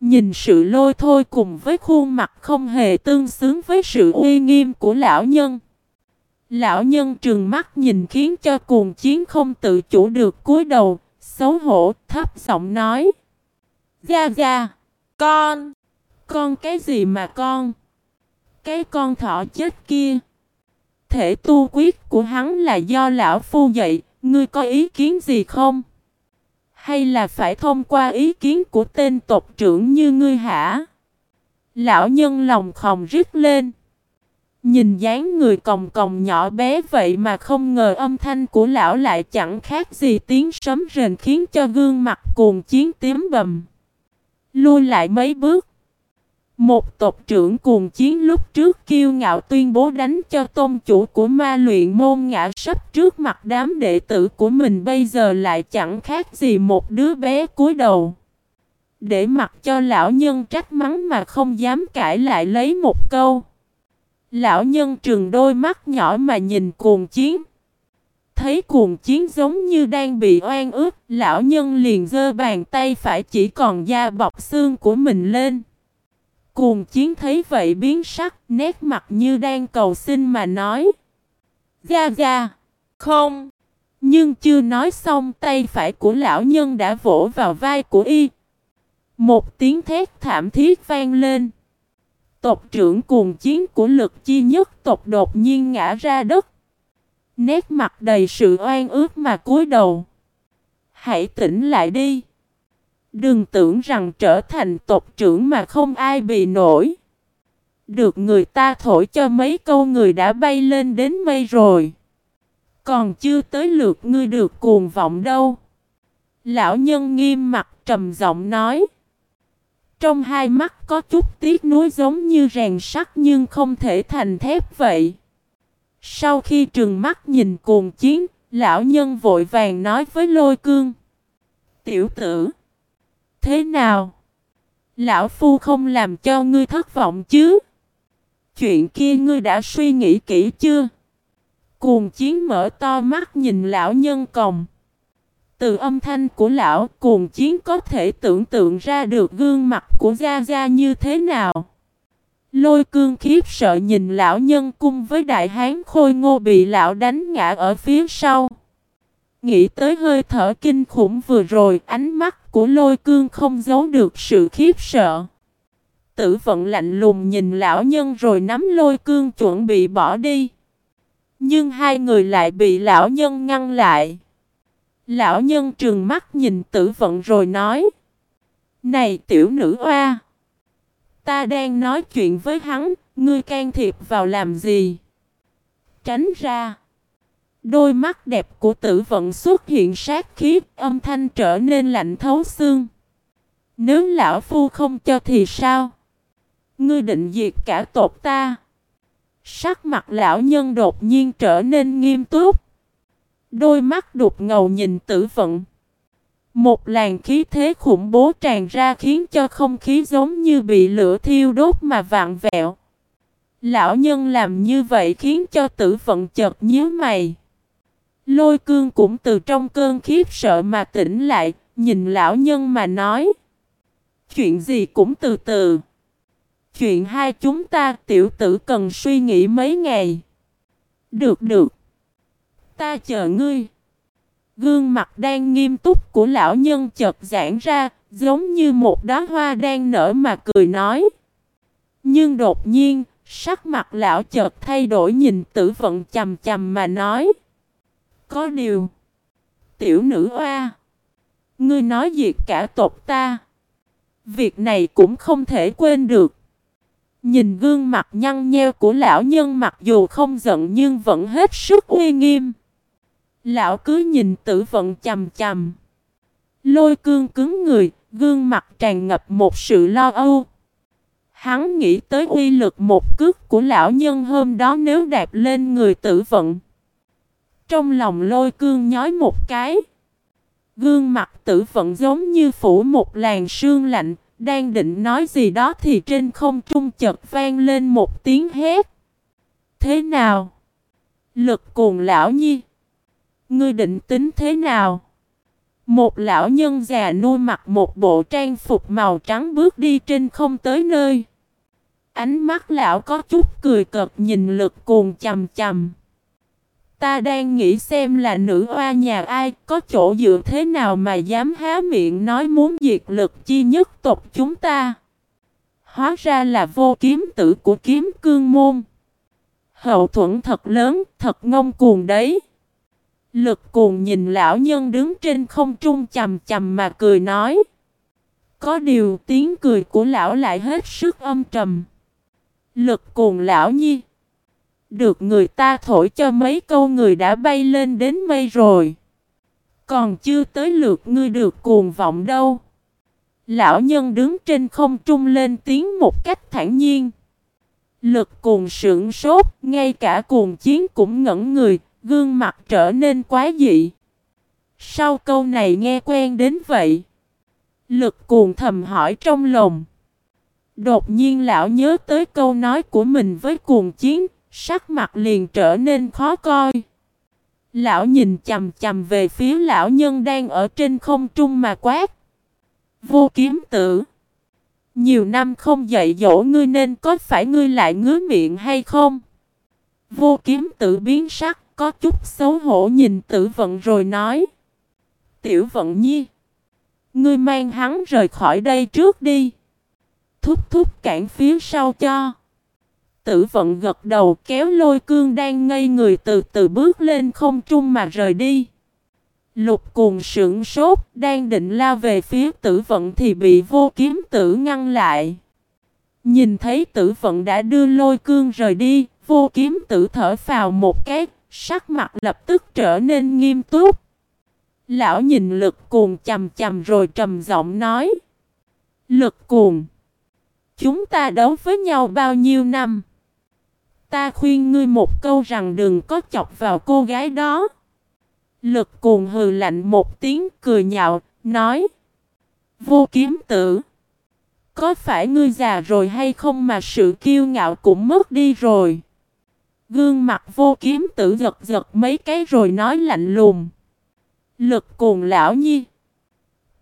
Nhìn sự lôi thôi cùng với khuôn mặt không hề tương xứng với sự uy nghiêm của lão nhân. Lão nhân trừng mắt nhìn khiến cho cuồng chiến không tự chủ được cúi đầu, xấu hổ, thấp giọng nói. Gia gia, con, con cái gì mà con? Cái con thỏ chết kia. Thể tu quyết của hắn là do lão phu dạy, ngươi có ý kiến gì không? Hay là phải thông qua ý kiến của tên tộc trưởng như ngươi hả? Lão nhân lòng khòng rít lên. Nhìn dáng người còng còng nhỏ bé vậy mà không ngờ âm thanh của lão lại chẳng khác gì tiếng sấm rền khiến cho gương mặt cuồng chiến tím bầm. Lui lại mấy bước. Một tộc trưởng cuồng chiến lúc trước kiêu ngạo tuyên bố đánh cho tôn chủ của ma luyện môn ngã sắp trước mặt đám đệ tử của mình bây giờ lại chẳng khác gì một đứa bé cúi đầu. Để mặc cho lão nhân trách mắng mà không dám cãi lại lấy một câu. Lão nhân trừng đôi mắt nhỏ mà nhìn cuồng chiến. Thấy cuồng chiến giống như đang bị oan ức, lão nhân liền giơ bàn tay phải chỉ còn da bọc xương của mình lên. Cuồng chiến thấy vậy biến sắc, nét mặt như đang cầu xin mà nói. "Gia gia, không. Nhưng chưa nói xong tay phải của lão nhân đã vỗ vào vai của y. Một tiếng thét thảm thiết vang lên. Tộc trưởng cuồng chiến của lực chi nhất tộc đột nhiên ngã ra đất. Nét mặt đầy sự oan ước mà cúi đầu. Hãy tỉnh lại đi. Đừng tưởng rằng trở thành tộc trưởng mà không ai bị nổi. Được người ta thổi cho mấy câu người đã bay lên đến mây rồi. Còn chưa tới lượt ngươi được cuồng vọng đâu. Lão nhân nghiêm mặt trầm giọng nói. Trong hai mắt có chút tiếc nuối giống như rèn sắt nhưng không thể thành thép vậy. Sau khi trừng mắt nhìn cuồng chiến, lão nhân vội vàng nói với lôi cương. Tiểu tử! Thế nào? Lão Phu không làm cho ngươi thất vọng chứ? Chuyện kia ngươi đã suy nghĩ kỹ chưa? Cuồng chiến mở to mắt nhìn lão nhân còng. Từ âm thanh của lão, cuồng chiến có thể tưởng tượng ra được gương mặt của Gia Gia như thế nào. Lôi cương khiếp sợ nhìn lão nhân cung với đại hán khôi ngô bị lão đánh ngã ở phía sau. Nghĩ tới hơi thở kinh khủng vừa rồi, ánh mắt của lôi cương không giấu được sự khiếp sợ. Tử vận lạnh lùng nhìn lão nhân rồi nắm lôi cương chuẩn bị bỏ đi. Nhưng hai người lại bị lão nhân ngăn lại. Lão nhân trừng mắt nhìn tử vận rồi nói. Này tiểu nữ oa! Ta đang nói chuyện với hắn, ngươi can thiệp vào làm gì? Tránh ra! Đôi mắt đẹp của tử vận xuất hiện sát khí, âm thanh trở nên lạnh thấu xương. Nếu lão phu không cho thì sao? Ngươi định diệt cả tộc ta. Sắc mặt lão nhân đột nhiên trở nên nghiêm túc. Đôi mắt đục ngầu nhìn tử vận. Một làn khí thế khủng bố tràn ra khiến cho không khí giống như bị lửa thiêu đốt mà vạn vẹo. Lão nhân làm như vậy khiến cho tử vận chợt nhíu mày. Lôi cương cũng từ trong cơn khiếp sợ mà tỉnh lại, nhìn lão nhân mà nói. Chuyện gì cũng từ từ. Chuyện hai chúng ta tiểu tử cần suy nghĩ mấy ngày. Được được. Ta chờ ngươi. Gương mặt đang nghiêm túc của lão nhân chợt giãn ra, giống như một đóa hoa đang nở mà cười nói. Nhưng đột nhiên, sắc mặt lão chợt thay đổi nhìn tử vận chầm chầm mà nói. Có điều. Tiểu nữ oa. Ngươi nói diệt cả tộc ta. Việc này cũng không thể quên được. Nhìn gương mặt nhăn nheo của lão nhân mặc dù không giận nhưng vẫn hết sức uy nghiêm. Lão cứ nhìn tử vận chầm chầm. Lôi cương cứng người, gương mặt tràn ngập một sự lo âu. Hắn nghĩ tới uy lực một cước của lão nhân hôm đó nếu đạp lên người tử vận. Trong lòng lôi cương nhói một cái. Gương mặt tử vận giống như phủ một làn sương lạnh, đang định nói gì đó thì trên không trung chợt vang lên một tiếng hét. Thế nào? Lực cuồng lão nhi. Ngươi định tính thế nào? Một lão nhân già nuôi mặc một bộ trang phục màu trắng bước đi trên không tới nơi. Ánh mắt lão có chút cười cợt nhìn lực cuồng chầm chầm. Ta đang nghĩ xem là nữ oa nhà ai, có chỗ dựa thế nào mà dám há miệng nói muốn diệt lực chi nhất tộc chúng ta. Hóa ra là vô kiếm tử của kiếm cương môn. Hậu thuẫn thật lớn, thật ngông cuồng đấy. Lực cuồng nhìn lão nhân đứng trên không trung chầm chầm mà cười nói. Có điều tiếng cười của lão lại hết sức âm trầm. Lực cuồng lão nhi. Được người ta thổi cho mấy câu người đã bay lên đến mây rồi. Còn chưa tới lượt ngươi được cuồng vọng đâu. Lão nhân đứng trên không trung lên tiếng một cách thản nhiên. Lực cuồng sững sốt, ngay cả cuồng chiến cũng ngẩn người, gương mặt trở nên quá dị. Sau câu này nghe quen đến vậy. Lực cuồng thầm hỏi trong lòng. Đột nhiên lão nhớ tới câu nói của mình với cuồng chiến, Sắc mặt liền trở nên khó coi. Lão nhìn chầm chầm về phía lão nhân đang ở trên không trung mà quát. Vô kiếm tử. Nhiều năm không dạy dỗ ngươi nên có phải ngươi lại ngứa miệng hay không? Vô kiếm tử biến sắc, có chút xấu hổ nhìn tử vận rồi nói. Tiểu vận nhi. Ngươi mang hắn rời khỏi đây trước đi. Thúc thúc cản phía sau cho. Tử vận gật đầu kéo lôi cương đang ngây người từ từ bước lên không trung mà rời đi. Lục cuồng sững sốt, đang định lao về phía tử vận thì bị vô kiếm tử ngăn lại. Nhìn thấy tử vận đã đưa lôi cương rời đi, vô kiếm tử thở vào một cái, sắc mặt lập tức trở nên nghiêm túc. Lão nhìn lực cuồng chầm chầm rồi trầm giọng nói. Lực cuồng. Chúng ta đấu với nhau bao nhiêu năm? Ta khuyên ngươi một câu rằng đừng có chọc vào cô gái đó. Lực cuồng hừ lạnh một tiếng cười nhạo, nói. Vô kiếm tử. Có phải ngươi già rồi hay không mà sự kiêu ngạo cũng mất đi rồi. Gương mặt vô kiếm tử giật giật mấy cái rồi nói lạnh lùng. Lực cuồng lão nhi.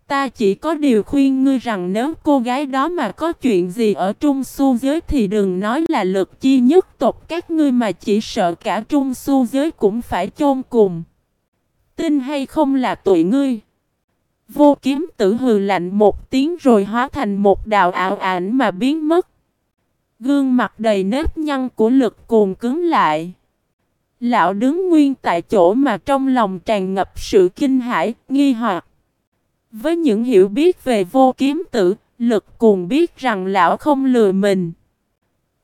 Ta chỉ có điều khuyên ngươi rằng nếu cô gái đó mà có chuyện gì ở trung su giới thì đừng nói là lực chi nhất tộc các ngươi mà chỉ sợ cả trung su giới cũng phải chôn cùng. Tin hay không là tụi ngươi. Vô kiếm tử hừ lạnh một tiếng rồi hóa thành một đạo ảo ảnh mà biến mất. Gương mặt đầy nếp nhăn của lực cuồng cứng lại. Lão đứng nguyên tại chỗ mà trong lòng tràn ngập sự kinh hãi, nghi hoặc. Với những hiểu biết về vô kiếm tử, lực cuồng biết rằng lão không lừa mình.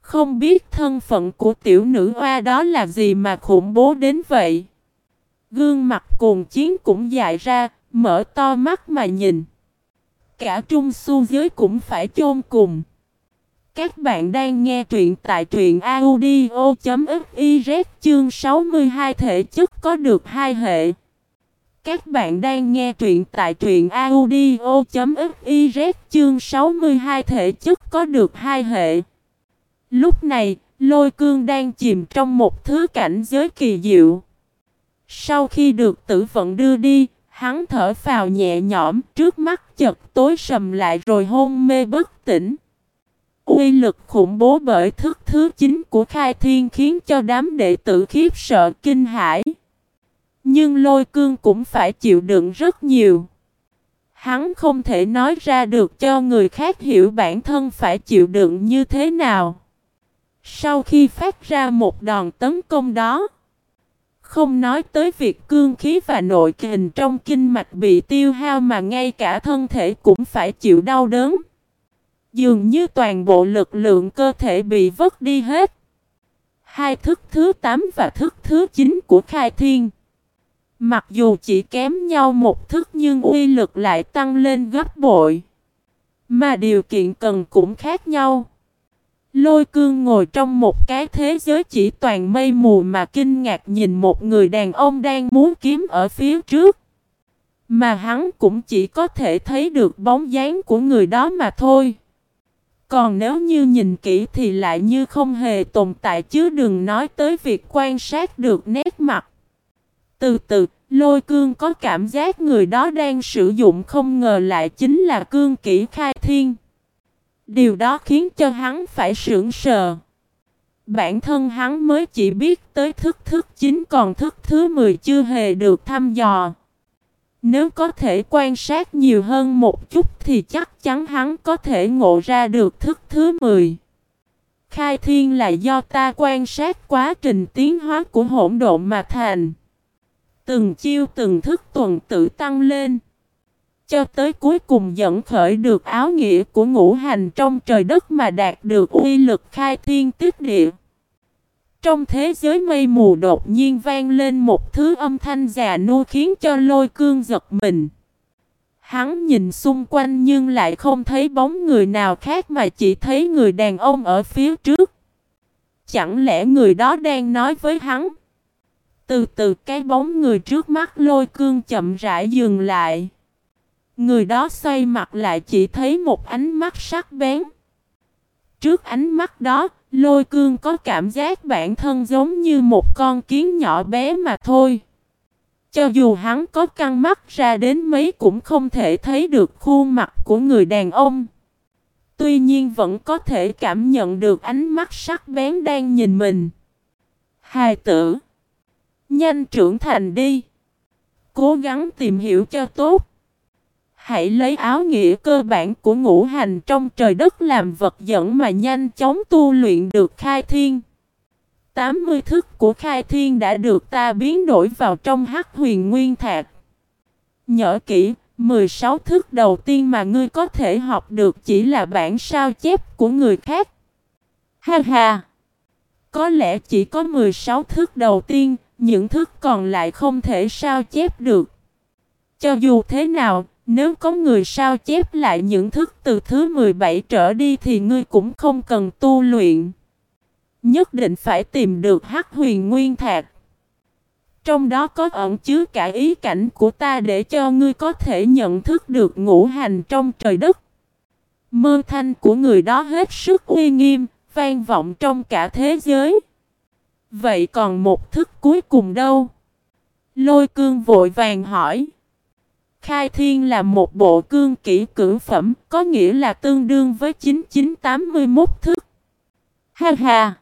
Không biết thân phận của tiểu nữ hoa đó là gì mà khủng bố đến vậy. Gương mặt cuồng chiến cũng dại ra, mở to mắt mà nhìn. Cả trung su giới cũng phải chôn cùng. Các bạn đang nghe truyện tại truyện audio.fiz chương 62 thể chất có được hai hệ. Các bạn đang nghe truyện tại truyện audio.fiz chương 62 thể chất có được hai hệ. Lúc này, lôi cương đang chìm trong một thứ cảnh giới kỳ diệu. Sau khi được tử vận đưa đi, hắn thở vào nhẹ nhõm trước mắt chật tối sầm lại rồi hôn mê bất tỉnh. Uy lực khủng bố bởi thức thứ chính của khai thiên khiến cho đám đệ tử khiếp sợ kinh hãi. Nhưng lôi cương cũng phải chịu đựng rất nhiều. Hắn không thể nói ra được cho người khác hiểu bản thân phải chịu đựng như thế nào. Sau khi phát ra một đòn tấn công đó, không nói tới việc cương khí và nội kình trong kinh mạch bị tiêu hao mà ngay cả thân thể cũng phải chịu đau đớn. Dường như toàn bộ lực lượng cơ thể bị vất đi hết. Hai thức thứ 8 và thức thứ 9 của Khai Thiên. Mặc dù chỉ kém nhau một thức nhưng uy lực lại tăng lên gấp bội. Mà điều kiện cần cũng khác nhau. Lôi cương ngồi trong một cái thế giới chỉ toàn mây mù mà kinh ngạc nhìn một người đàn ông đang muốn kiếm ở phía trước. Mà hắn cũng chỉ có thể thấy được bóng dáng của người đó mà thôi. Còn nếu như nhìn kỹ thì lại như không hề tồn tại chứ đừng nói tới việc quan sát được nét mặt. Từ từ, lôi cương có cảm giác người đó đang sử dụng không ngờ lại chính là cương kỹ khai thiên. Điều đó khiến cho hắn phải sững sờ. Bản thân hắn mới chỉ biết tới thức thức chính còn thức thứ 10 chưa hề được thăm dò. Nếu có thể quan sát nhiều hơn một chút thì chắc chắn hắn có thể ngộ ra được thức thứ 10. Khai thiên là do ta quan sát quá trình tiến hóa của hỗn độn mà thành. Từng chiêu, từng thức tuần tự tăng lên. Cho tới cuối cùng dẫn khởi được áo nghĩa của ngũ hành trong trời đất mà đạt được uy lực khai thiên tích địa. Trong thế giới mây mù đột nhiên vang lên một thứ âm thanh già nua khiến cho lôi cương giật mình. Hắn nhìn xung quanh nhưng lại không thấy bóng người nào khác mà chỉ thấy người đàn ông ở phía trước. Chẳng lẽ người đó đang nói với hắn? Từ từ cái bóng người trước mắt lôi cương chậm rãi dừng lại. Người đó xoay mặt lại chỉ thấy một ánh mắt sắc bén. Trước ánh mắt đó, lôi cương có cảm giác bản thân giống như một con kiến nhỏ bé mà thôi. Cho dù hắn có căng mắt ra đến mấy cũng không thể thấy được khuôn mặt của người đàn ông. Tuy nhiên vẫn có thể cảm nhận được ánh mắt sắc bén đang nhìn mình. Hài tử. Nhanh trưởng thành đi. Cố gắng tìm hiểu cho tốt. Hãy lấy áo nghĩa cơ bản của ngũ hành trong trời đất làm vật dẫn mà nhanh chóng tu luyện được khai thiên. 80 thức của khai thiên đã được ta biến đổi vào trong hắc huyền nguyên thạc. Nhớ kỹ, 16 thức đầu tiên mà ngươi có thể học được chỉ là bản sao chép của người khác. Ha ha! Có lẽ chỉ có 16 thức đầu tiên, những thức còn lại không thể sao chép được. Cho dù thế nào, nếu có người sao chép lại những thức từ thứ 17 trở đi thì ngươi cũng không cần tu luyện. Nhất định phải tìm được hắc huyền nguyên thạc. Trong đó có ẩn chứa cả ý cảnh của ta để cho ngươi có thể nhận thức được ngũ hành trong trời đất. Mơ thanh của người đó hết sức uy nghiêm, vang vọng trong cả thế giới. Vậy còn một thức cuối cùng đâu? Lôi cương vội vàng hỏi. Khai thiên là một bộ cương kỹ cử phẩm, có nghĩa là tương đương với 9981 thức. Ha ha!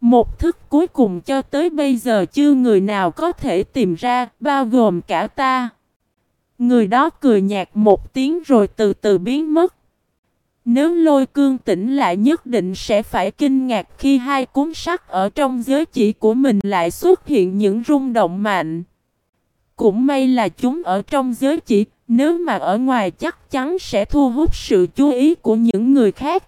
Một thức cuối cùng cho tới bây giờ chưa người nào có thể tìm ra, bao gồm cả ta. Người đó cười nhạt một tiếng rồi từ từ biến mất. Nếu lôi cương tỉnh lại nhất định sẽ phải kinh ngạc khi hai cuốn sách ở trong giới chỉ của mình lại xuất hiện những rung động mạnh. Cũng may là chúng ở trong giới chỉ, nếu mà ở ngoài chắc chắn sẽ thu hút sự chú ý của những người khác.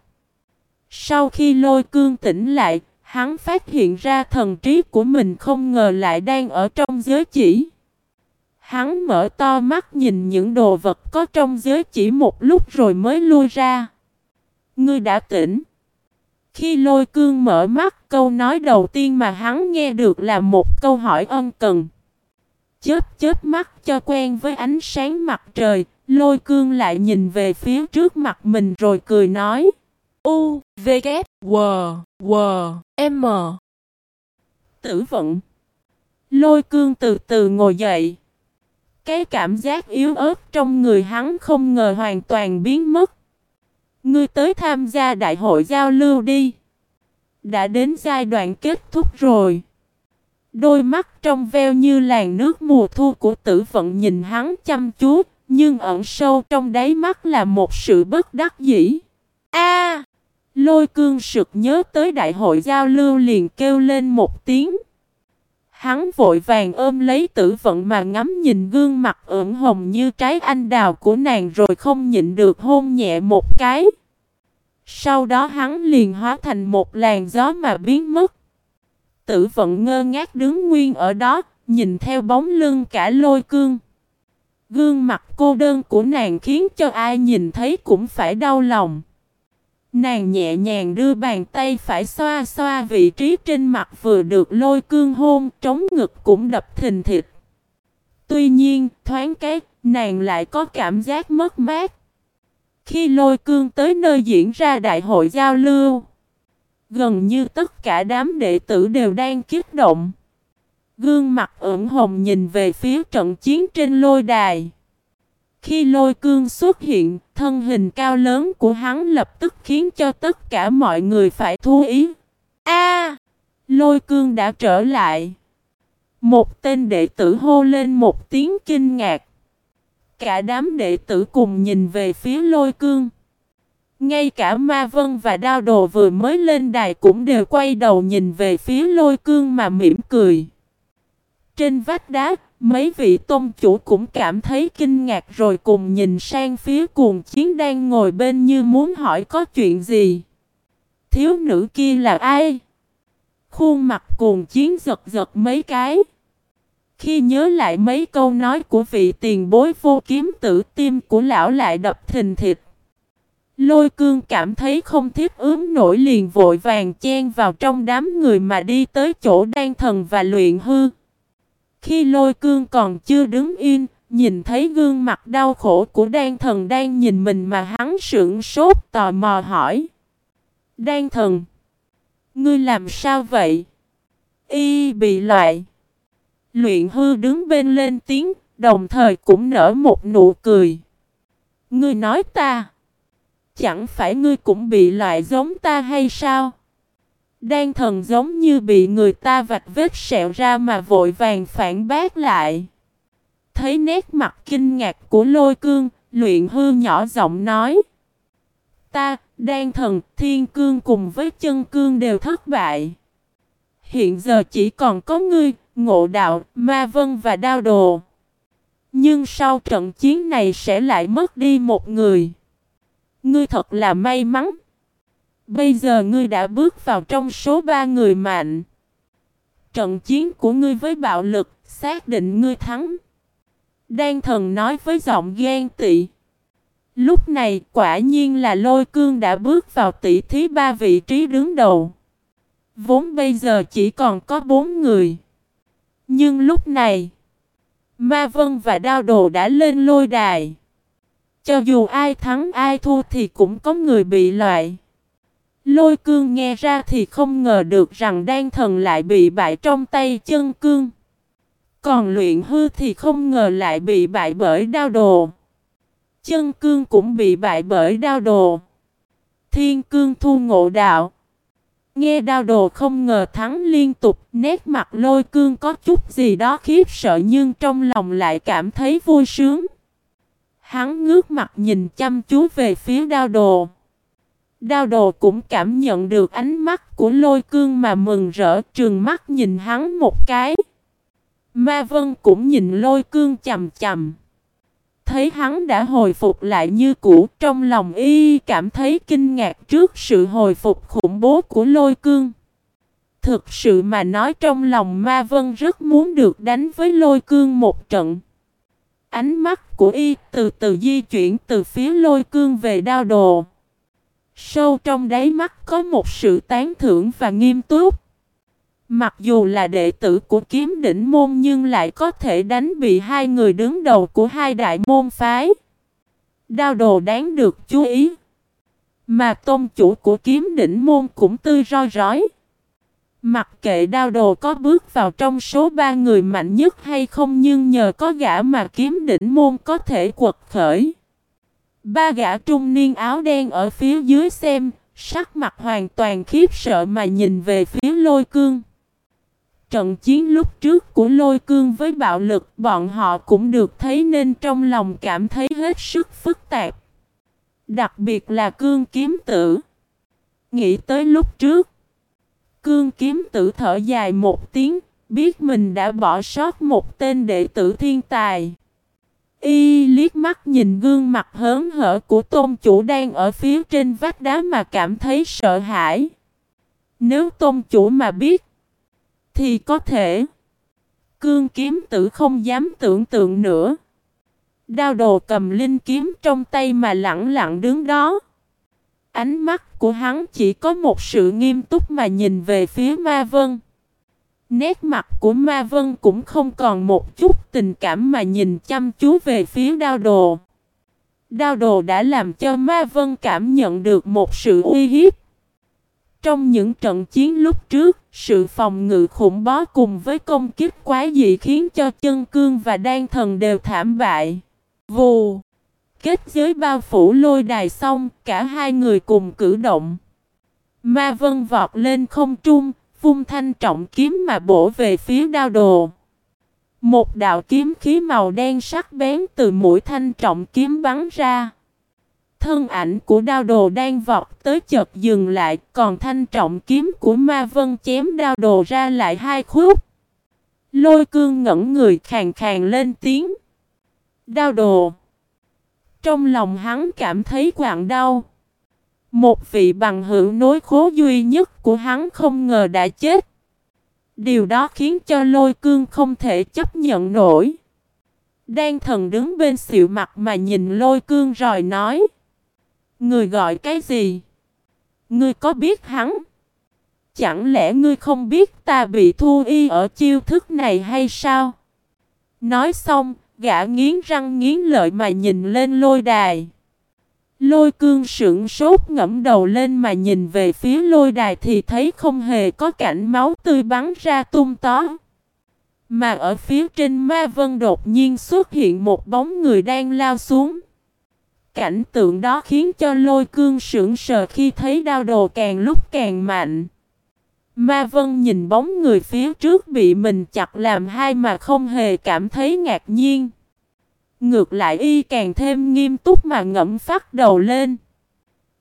Sau khi lôi cương tỉnh lại, hắn phát hiện ra thần trí của mình không ngờ lại đang ở trong giới chỉ. Hắn mở to mắt nhìn những đồ vật có trong giới chỉ một lúc rồi mới lui ra. Ngươi đã tỉnh. Khi lôi cương mở mắt, câu nói đầu tiên mà hắn nghe được là một câu hỏi ân cần. Chớp chớp mắt cho quen với ánh sáng mặt trời, lôi cương lại nhìn về phía trước mặt mình rồi cười nói. U, V, K, W, W, M. Tử vận. Lôi cương từ từ ngồi dậy. Cái cảm giác yếu ớt trong người hắn không ngờ hoàn toàn biến mất. Ngươi tới tham gia đại hội giao lưu đi. Đã đến giai đoạn kết thúc rồi. Đôi mắt trong veo như làn nước mùa thu của tử vận nhìn hắn chăm chú, nhưng ẩn sâu trong đáy mắt là một sự bất đắc dĩ. A! lôi cương sực nhớ tới đại hội giao lưu liền kêu lên một tiếng. Hắn vội vàng ôm lấy tử vận mà ngắm nhìn gương mặt ửng hồng như trái anh đào của nàng rồi không nhịn được hôn nhẹ một cái. Sau đó hắn liền hóa thành một làn gió mà biến mất. Tử vận ngơ ngác đứng nguyên ở đó, nhìn theo bóng lưng cả lôi cương. Gương mặt cô đơn của nàng khiến cho ai nhìn thấy cũng phải đau lòng. Nàng nhẹ nhàng đưa bàn tay phải xoa xoa vị trí trên mặt vừa được lôi cương hôn, trống ngực cũng đập thình thịt. Tuy nhiên, thoáng cái, nàng lại có cảm giác mất mát. Khi lôi cương tới nơi diễn ra đại hội giao lưu, gần như tất cả đám đệ tử đều đang kích động. Gương mặt ửng hồng nhìn về phía trận chiến trên lôi đài. Khi lôi cương xuất hiện, thân hình cao lớn của hắn lập tức khiến cho tất cả mọi người phải chú ý. A! lôi cương đã trở lại. Một tên đệ tử hô lên một tiếng kinh ngạc. Cả đám đệ tử cùng nhìn về phía lôi cương. Ngay cả Ma Vân và Đao Đồ vừa mới lên đài cũng đều quay đầu nhìn về phía lôi cương mà mỉm cười. Trên vách đá, mấy vị tôn chủ cũng cảm thấy kinh ngạc rồi cùng nhìn sang phía cuồng chiến đang ngồi bên như muốn hỏi có chuyện gì. Thiếu nữ kia là ai? Khuôn mặt cuồng chiến giật giật mấy cái. Khi nhớ lại mấy câu nói của vị tiền bối vô kiếm tử tim của lão lại đập thình thịt. Lôi cương cảm thấy không thiết ướm nổi liền vội vàng chen vào trong đám người mà đi tới chỗ đan thần và luyện hư. Khi lôi cương còn chưa đứng yên, nhìn thấy gương mặt đau khổ của đan thần đang nhìn mình mà hắn sững sốt tò mò hỏi. Đan thần, ngươi làm sao vậy? Y bị loại. Luyện hư đứng bên lên tiếng, đồng thời cũng nở một nụ cười. Ngươi nói ta, chẳng phải ngươi cũng bị loại giống ta hay sao? Đan thần giống như bị người ta vạch vết sẹo ra mà vội vàng phản bác lại. Thấy nét mặt kinh ngạc của lôi cương, luyện hư nhỏ giọng nói. Ta, đan thần, thiên cương cùng với chân cương đều thất bại. Hiện giờ chỉ còn có ngươi, ngộ đạo, ma vân và đao đồ. Nhưng sau trận chiến này sẽ lại mất đi một người. Ngươi thật là may mắn. Bây giờ ngươi đã bước vào trong số ba người mạnh. Trận chiến của ngươi với bạo lực, xác định ngươi thắng. Đan thần nói với giọng ghen tị. Lúc này quả nhiên là lôi cương đã bước vào tỷ thí ba vị trí đứng đầu. Vốn bây giờ chỉ còn có bốn người. Nhưng lúc này, Ma Vân và Đao Đồ đã lên lôi đài. Cho dù ai thắng ai thua thì cũng có người bị loại. Lôi cương nghe ra thì không ngờ được rằng đan thần lại bị bại trong tay chân cương. Còn luyện hư thì không ngờ lại bị bại bởi đao đồ. Chân cương cũng bị bại bởi đao đồ. Thiên cương thu ngộ đạo. Nghe đao đồ không ngờ thắng liên tục, nét mặt lôi cương có chút gì đó khiếp sợ nhưng trong lòng lại cảm thấy vui sướng. Hắn ngước mặt nhìn chăm chú về phía đao đồ. Đao đồ cũng cảm nhận được ánh mắt của lôi cương mà mừng rỡ trường mắt nhìn hắn một cái. Ma Vân cũng nhìn lôi cương chầm chầm. Thấy hắn đã hồi phục lại như cũ, trong lòng y cảm thấy kinh ngạc trước sự hồi phục khủng bố của lôi cương. Thực sự mà nói trong lòng Ma Vân rất muốn được đánh với lôi cương một trận. Ánh mắt của y từ từ di chuyển từ phía lôi cương về đao đồ. Sâu trong đáy mắt có một sự tán thưởng và nghiêm túc. Mặc dù là đệ tử của kiếm đỉnh môn nhưng lại có thể đánh bị hai người đứng đầu của hai đại môn phái. Đao đồ đáng được chú ý. Mà tôn chủ của kiếm đỉnh môn cũng tươi roi rói. Mặc kệ đao đồ có bước vào trong số ba người mạnh nhất hay không nhưng nhờ có gã mà kiếm đỉnh môn có thể quật khởi. Ba gã trung niên áo đen ở phía dưới xem, sắc mặt hoàn toàn khiếp sợ mà nhìn về phía lôi cương. Trận chiến lúc trước của lôi cương với bạo lực bọn họ cũng được thấy nên trong lòng cảm thấy hết sức phức tạp. Đặc biệt là cương kiếm tử. Nghĩ tới lúc trước. Cương kiếm tử thở dài một tiếng, biết mình đã bỏ sót một tên đệ tử thiên tài. Y liếc mắt nhìn gương mặt hớn hở của tôn chủ đang ở phía trên vách đá mà cảm thấy sợ hãi. Nếu tôn chủ mà biết, thì có thể. Cương kiếm tử không dám tưởng tượng nữa. Đao đồ cầm linh kiếm trong tay mà lặng lặng đứng đó. Ánh mắt của hắn chỉ có một sự nghiêm túc mà nhìn về phía Ma Vân. Nét mặt của Ma Vân cũng không còn một chút tình cảm mà nhìn chăm chú về phía đao đồ. Đao đồ đã làm cho Ma Vân cảm nhận được một sự uy hiếp. Trong những trận chiến lúc trước, sự phòng ngự khủng bó cùng với công kích quá dị khiến cho chân cương và đan thần đều thảm bại. Vù! Kết giới bao phủ lôi đài xong, cả hai người cùng cử động. Ma vân vọt lên không trung, vung thanh trọng kiếm mà bổ về phía đao đồ. Một đạo kiếm khí màu đen sắc bén từ mũi thanh trọng kiếm bắn ra. Thân ảnh của đao đồ đang vọt tới chợt dừng lại, còn thanh trọng kiếm của ma vân chém đao đồ ra lại hai khúc. Lôi cương ngẩn người khàn khàn lên tiếng. Đao đồ. Trong lòng hắn cảm thấy quặn đau. Một vị bằng hữu nối khố duy nhất của hắn không ngờ đã chết. Điều đó khiến cho lôi cương không thể chấp nhận nổi. Đan thần đứng bên xịu mặt mà nhìn lôi cương rồi nói. Người gọi cái gì? Ngươi có biết hắn? Chẳng lẽ ngươi không biết ta bị thu y ở chiêu thức này hay sao? Nói xong, gã nghiến răng nghiến lợi mà nhìn lên lôi đài. Lôi cương sững sốt ngẫm đầu lên mà nhìn về phía lôi đài thì thấy không hề có cảnh máu tươi bắn ra tung tó. Mà ở phía trên ma vân đột nhiên xuất hiện một bóng người đang lao xuống. Cảnh tượng đó khiến cho lôi cương sững sờ khi thấy đau đồ càng lúc càng mạnh. Ma Vân nhìn bóng người phía trước bị mình chặt làm hai mà không hề cảm thấy ngạc nhiên. Ngược lại y càng thêm nghiêm túc mà ngẫm phát đầu lên.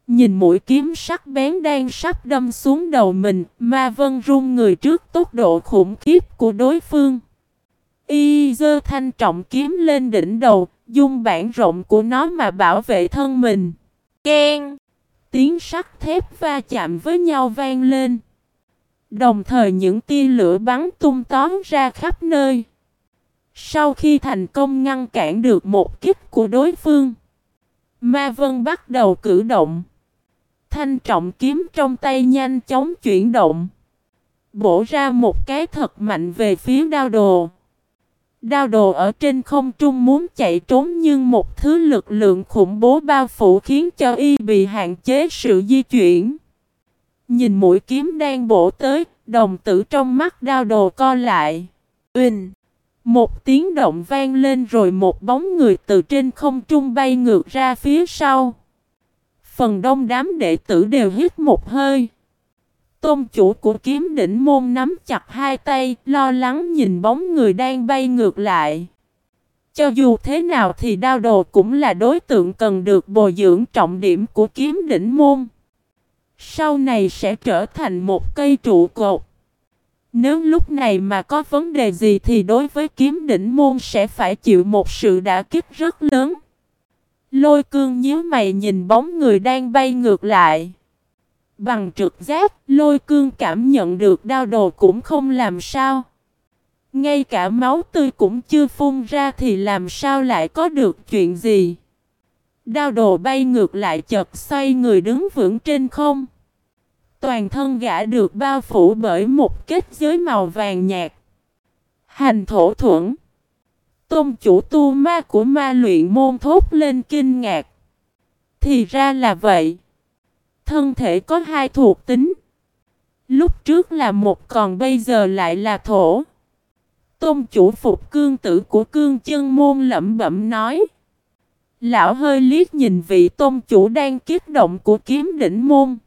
Nhìn mũi kiếm sắc bén đang sắp đâm xuống đầu mình, Ma Vân run người trước tốc độ khủng khiếp của đối phương. Y dơ thanh trọng kiếm lên đỉnh đầu, dùng bản rộng của nó mà bảo vệ thân mình. Ken! Tiếng sắt thép va chạm với nhau vang lên. Đồng thời những tia lửa bắn tung tóm ra khắp nơi. Sau khi thành công ngăn cản được một kích của đối phương, Ma Vân bắt đầu cử động. Thanh trọng kiếm trong tay nhanh chóng chuyển động. Bổ ra một cái thật mạnh về phía đao đồ. Đao đồ ở trên không trung muốn chạy trốn nhưng một thứ lực lượng khủng bố bao phủ khiến cho y bị hạn chế sự di chuyển. Nhìn mũi kiếm đang bổ tới, đồng tử trong mắt đao đồ co lại. Uỳnh! Một tiếng động vang lên rồi một bóng người từ trên không trung bay ngược ra phía sau. Phần đông đám đệ tử đều hít một hơi. Tôn chủ của kiếm đỉnh môn nắm chặt hai tay, lo lắng nhìn bóng người đang bay ngược lại. Cho dù thế nào thì đao đồ cũng là đối tượng cần được bồi dưỡng trọng điểm của kiếm đỉnh môn. Sau này sẽ trở thành một cây trụ cột. Nếu lúc này mà có vấn đề gì thì đối với kiếm đỉnh môn sẽ phải chịu một sự đả kích rất lớn. Lôi cương nhíu mày nhìn bóng người đang bay ngược lại. Bằng trực giác, lôi cương cảm nhận được đau đồ cũng không làm sao. Ngay cả máu tươi cũng chưa phun ra thì làm sao lại có được chuyện gì. Đao đồ bay ngược lại chật xoay người đứng vững trên không. Toàn thân gã được bao phủ bởi một kết giới màu vàng nhạt. Hành thổ thuẫn. Tôn chủ tu ma của ma luyện môn thốt lên kinh ngạc. Thì ra là vậy. Thân thể có hai thuộc tính. Lúc trước là một còn bây giờ lại là thổ. Tôn chủ phục cương tử của cương chân môn lẩm bẩm nói. Lão hơi liếc nhìn vị tôn chủ đang kiết động của kiếm đỉnh môn.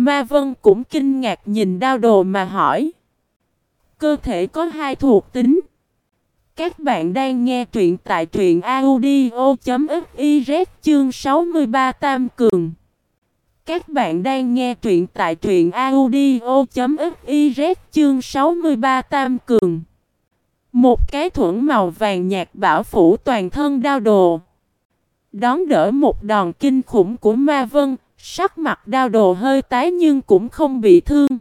Ma Vân cũng kinh ngạc nhìn đao đồ mà hỏi. Cơ thể có hai thuộc tính. Các bạn đang nghe truyện tại truyện audio.fiz chương 63 Tam Cường. Các bạn đang nghe truyện tại truyện audio.fiz chương 63 Tam Cường. Một cái thuẫn màu vàng nhạt bảo phủ toàn thân đao đồ. Đón đỡ một đòn kinh khủng của ma vân, sắc mặt đao đồ hơi tái nhưng cũng không bị thương.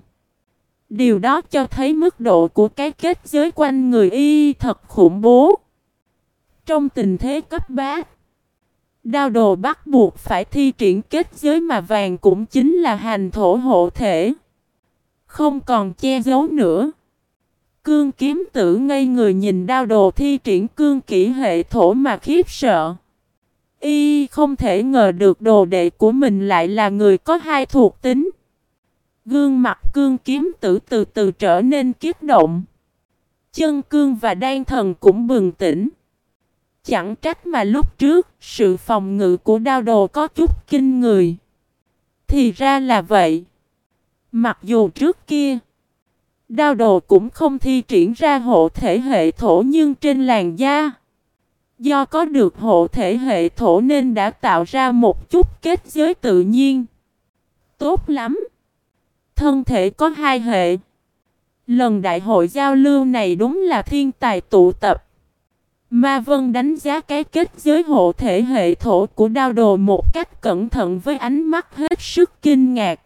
Điều đó cho thấy mức độ của cái kết giới quanh người y thật khủng bố. Trong tình thế cấp bá, đao đồ bắt buộc phải thi triển kết giới mà vàng cũng chính là hành thổ hộ thể. Không còn che giấu nữa. Cương kiếm tử ngây người nhìn đao đồ thi triển cương kỹ hệ thổ mà khiếp sợ. Y không thể ngờ được đồ đệ của mình lại là người có hai thuộc tính. Gương mặt cương kiếm tử từ từ trở nên kiết động. Chân cương và đan thần cũng bừng tỉnh. Chẳng trách mà lúc trước, sự phòng ngự của đao đồ có chút kinh người. Thì ra là vậy. Mặc dù trước kia, đao đồ cũng không thi triển ra hộ thể hệ thổ nhưng trên làn da. Do có được hộ thể hệ thổ nên đã tạo ra một chút kết giới tự nhiên. Tốt lắm! thân thể có hai hệ. Lần đại hội giao lưu này đúng là thiên tài tụ tập. Ma Vân đánh giá cái kết giới hộ thể hệ thổ của đao đồ một cách cẩn thận với ánh mắt hết sức kinh ngạc.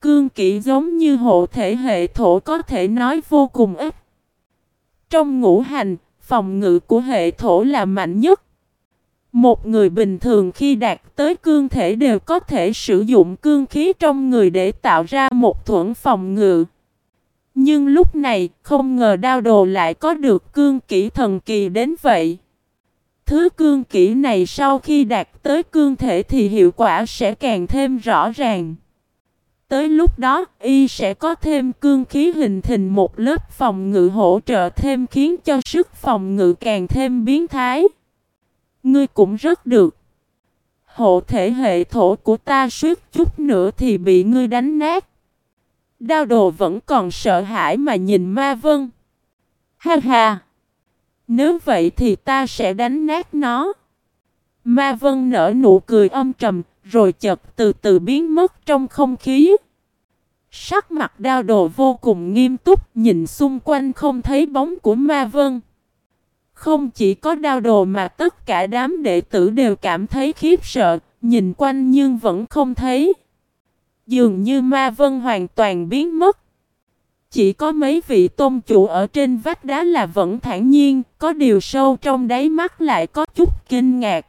Cương kỹ giống như hộ thể hệ thổ có thể nói vô cùng ít. Trong ngũ hành, phòng ngự của hệ thổ là mạnh nhất. Một người bình thường khi đạt tới cương thể đều có thể sử dụng cương khí trong người để tạo ra một thuẫn phòng ngự. Nhưng lúc này, không ngờ đao đồ lại có được cương kỹ thần kỳ đến vậy. Thứ cương kỹ này sau khi đạt tới cương thể thì hiệu quả sẽ càng thêm rõ ràng. Tới lúc đó, y sẽ có thêm cương khí hình thành một lớp phòng ngự hỗ trợ thêm khiến cho sức phòng ngự càng thêm biến thái. Ngươi cũng rất được. Hộ thể hệ thổ của ta suýt chút nữa thì bị ngươi đánh nát. Đao đồ vẫn còn sợ hãi mà nhìn ma vân. Ha ha! Nếu vậy thì ta sẽ đánh nát nó. Ma vân nở nụ cười âm trầm, rồi chợt từ từ biến mất trong không khí. Sắc mặt đao đồ vô cùng nghiêm túc, nhìn xung quanh không thấy bóng của ma vân. Không chỉ có đao đồ mà tất cả đám đệ tử đều cảm thấy khiếp sợ, nhìn quanh nhưng vẫn không thấy. Dường như ma vân hoàn toàn biến mất. Chỉ có mấy vị tôn chủ ở trên vách đá là vẫn thản nhiên, có điều sâu trong đáy mắt lại có chút kinh ngạc.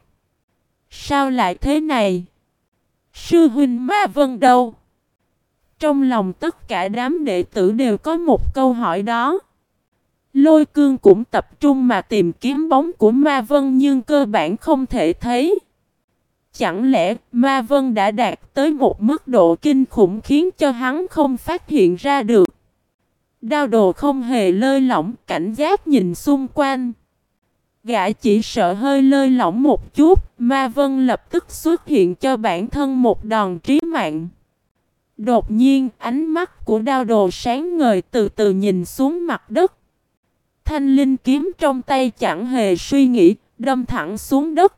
Sao lại thế này? Sư huynh ma vân đâu? Trong lòng tất cả đám đệ tử đều có một câu hỏi đó. Lôi cương cũng tập trung mà tìm kiếm bóng của Ma Vân nhưng cơ bản không thể thấy. Chẳng lẽ Ma Vân đã đạt tới một mức độ kinh khủng khiến cho hắn không phát hiện ra được. Đao đồ không hề lơi lỏng cảnh giác nhìn xung quanh. Gã chỉ sợ hơi lơi lỏng một chút, Ma Vân lập tức xuất hiện cho bản thân một đòn trí mạng. Đột nhiên, ánh mắt của đao đồ sáng ngời từ từ nhìn xuống mặt đất. Thanh linh kiếm trong tay chẳng hề suy nghĩ, đâm thẳng xuống đất.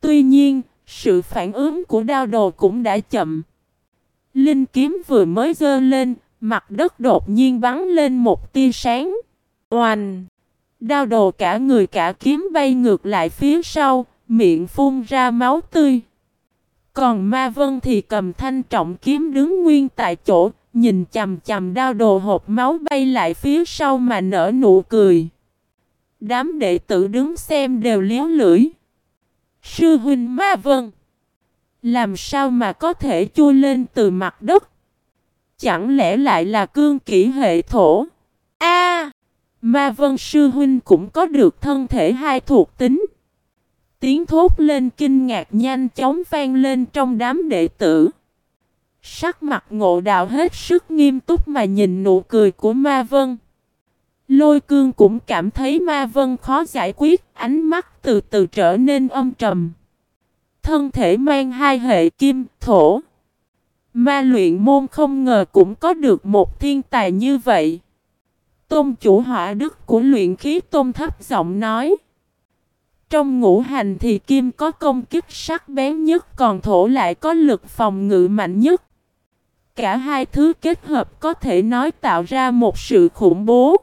Tuy nhiên, sự phản ứng của đao đồ cũng đã chậm. Linh kiếm vừa mới dơ lên, mặt đất đột nhiên bắn lên một tia sáng. Oanh! Đao đồ cả người cả kiếm bay ngược lại phía sau, miệng phun ra máu tươi. Còn Ma Vân thì cầm thanh trọng kiếm đứng nguyên tại chỗ, Nhìn chầm chầm đao đồ hộp máu bay lại phía sau mà nở nụ cười. Đám đệ tử đứng xem đều liếu lưỡi. Sư huynh Ma Vân. Làm sao mà có thể chui lên từ mặt đất? Chẳng lẽ lại là cương kỹ hệ thổ? A, Ma Vân sư huynh cũng có được thân thể hai thuộc tính. Tiếng thốt lên kinh ngạc nhanh chóng vang lên trong đám đệ tử. Sắc mặt ngộ đạo hết sức nghiêm túc mà nhìn nụ cười của Ma Vân. Lôi cương cũng cảm thấy Ma Vân khó giải quyết, ánh mắt từ từ trở nên âm trầm. Thân thể mang hai hệ kim, thổ. Ma luyện môn không ngờ cũng có được một thiên tài như vậy. Tôn chủ hỏa đức của luyện khí tôn thấp giọng nói. Trong ngũ hành thì kim có công kích sắc bén nhất, còn thổ lại có lực phòng ngự mạnh nhất. Cả hai thứ kết hợp có thể nói tạo ra một sự khủng bố.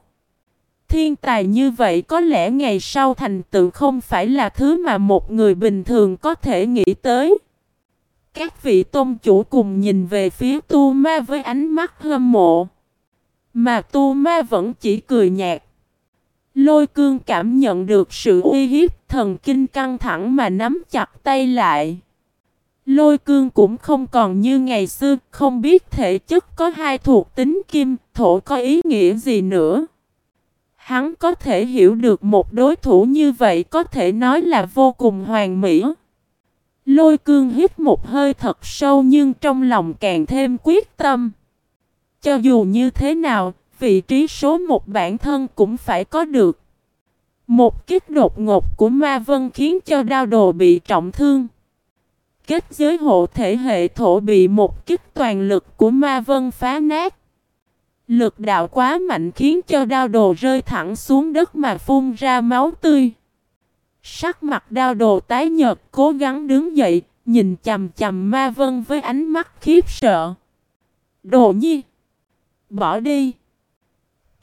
Thiên tài như vậy có lẽ ngày sau thành tựu không phải là thứ mà một người bình thường có thể nghĩ tới. Các vị tôn chủ cùng nhìn về phía tu ma với ánh mắt hâm mộ. Mà tu ma vẫn chỉ cười nhạt. Lôi cương cảm nhận được sự uy hiếp thần kinh căng thẳng mà nắm chặt tay lại. Lôi cương cũng không còn như ngày xưa, không biết thể chất có hai thuộc tính kim, thổ có ý nghĩa gì nữa. Hắn có thể hiểu được một đối thủ như vậy có thể nói là vô cùng hoàn mỹ. Lôi cương hít một hơi thật sâu nhưng trong lòng càng thêm quyết tâm. Cho dù như thế nào, vị trí số một bản thân cũng phải có được. Một kích đột ngột của ma vân khiến cho đao đồ bị trọng thương. Kết giới hộ thể hệ thổ bị một kích toàn lực của ma vân phá nát. Lực đạo quá mạnh khiến cho đao đồ rơi thẳng xuống đất mà phun ra máu tươi. Sắc mặt đao đồ tái nhợt cố gắng đứng dậy, nhìn chầm chầm ma vân với ánh mắt khiếp sợ. Đồ nhi! Bỏ đi!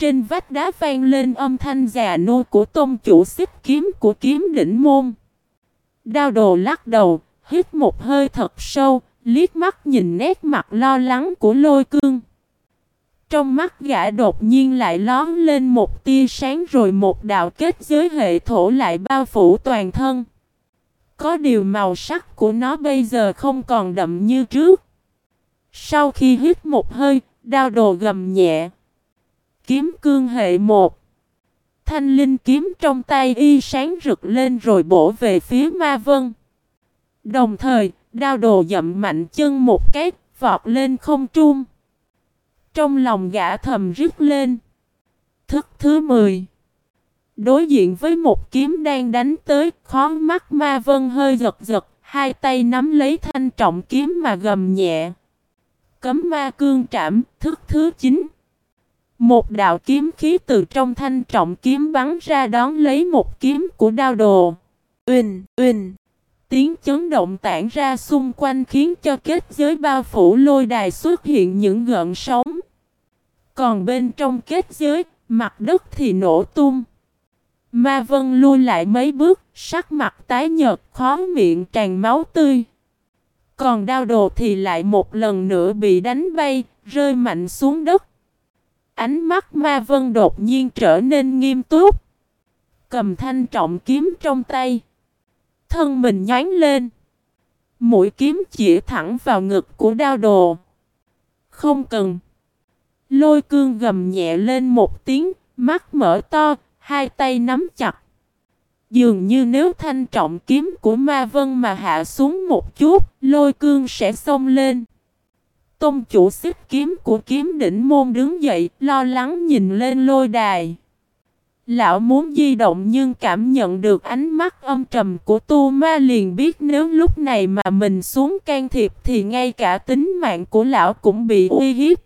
Trên vách đá vang lên âm thanh già nô của tôn chủ xích kiếm của kiếm đỉnh môn. Đao đồ lắc đầu, hít một hơi thật sâu, liếc mắt nhìn nét mặt lo lắng của lôi cương. Trong mắt gã đột nhiên lại lón lên một tia sáng rồi một đạo kết giới hệ thổ lại bao phủ toàn thân. Có điều màu sắc của nó bây giờ không còn đậm như trước. Sau khi hít một hơi, đao đồ gầm nhẹ. Kiếm cương hệ một. Thanh linh kiếm trong tay y sáng rực lên rồi bổ về phía ma vân. Đồng thời, đao đồ dậm mạnh chân một cái, vọt lên không trung. Trong lòng gã thầm rít lên. Thức thứ 10 Đối diện với một kiếm đang đánh tới, khó mắt ma vân hơi giật giật, hai tay nắm lấy thanh trọng kiếm mà gầm nhẹ. Cấm ma cương trảm, thức thứ 9 một đạo kiếm khí từ trong thanh trọng kiếm bắn ra đón lấy một kiếm của đao đồ. Uỳnh, uỳnh. Tiếng chấn động tản ra xung quanh khiến cho kết giới bao phủ lôi đài xuất hiện những gợn sóng. Còn bên trong kết giới, mặt đất thì nổ tung. Ma Vân lui lại mấy bước, sắc mặt tái nhợt, khó miệng tràn máu tươi. Còn đao đồ thì lại một lần nữa bị đánh bay, rơi mạnh xuống đất. Ánh mắt Ma Vân đột nhiên trở nên nghiêm túc. Cầm thanh trọng kiếm trong tay. Thân mình nhánh lên. Mũi kiếm chỉ thẳng vào ngực của đao đồ. Không cần. Lôi cương gầm nhẹ lên một tiếng, mắt mở to, hai tay nắm chặt. Dường như nếu thanh trọng kiếm của ma vân mà hạ xuống một chút, lôi cương sẽ xông lên. Tôn chủ xích kiếm của kiếm đỉnh môn đứng dậy, lo lắng nhìn lên lôi đài. Lão muốn di động nhưng cảm nhận được ánh mắt âm trầm của tu ma liền biết nếu lúc này mà mình xuống can thiệp thì ngay cả tính mạng của lão cũng bị uy hiếp.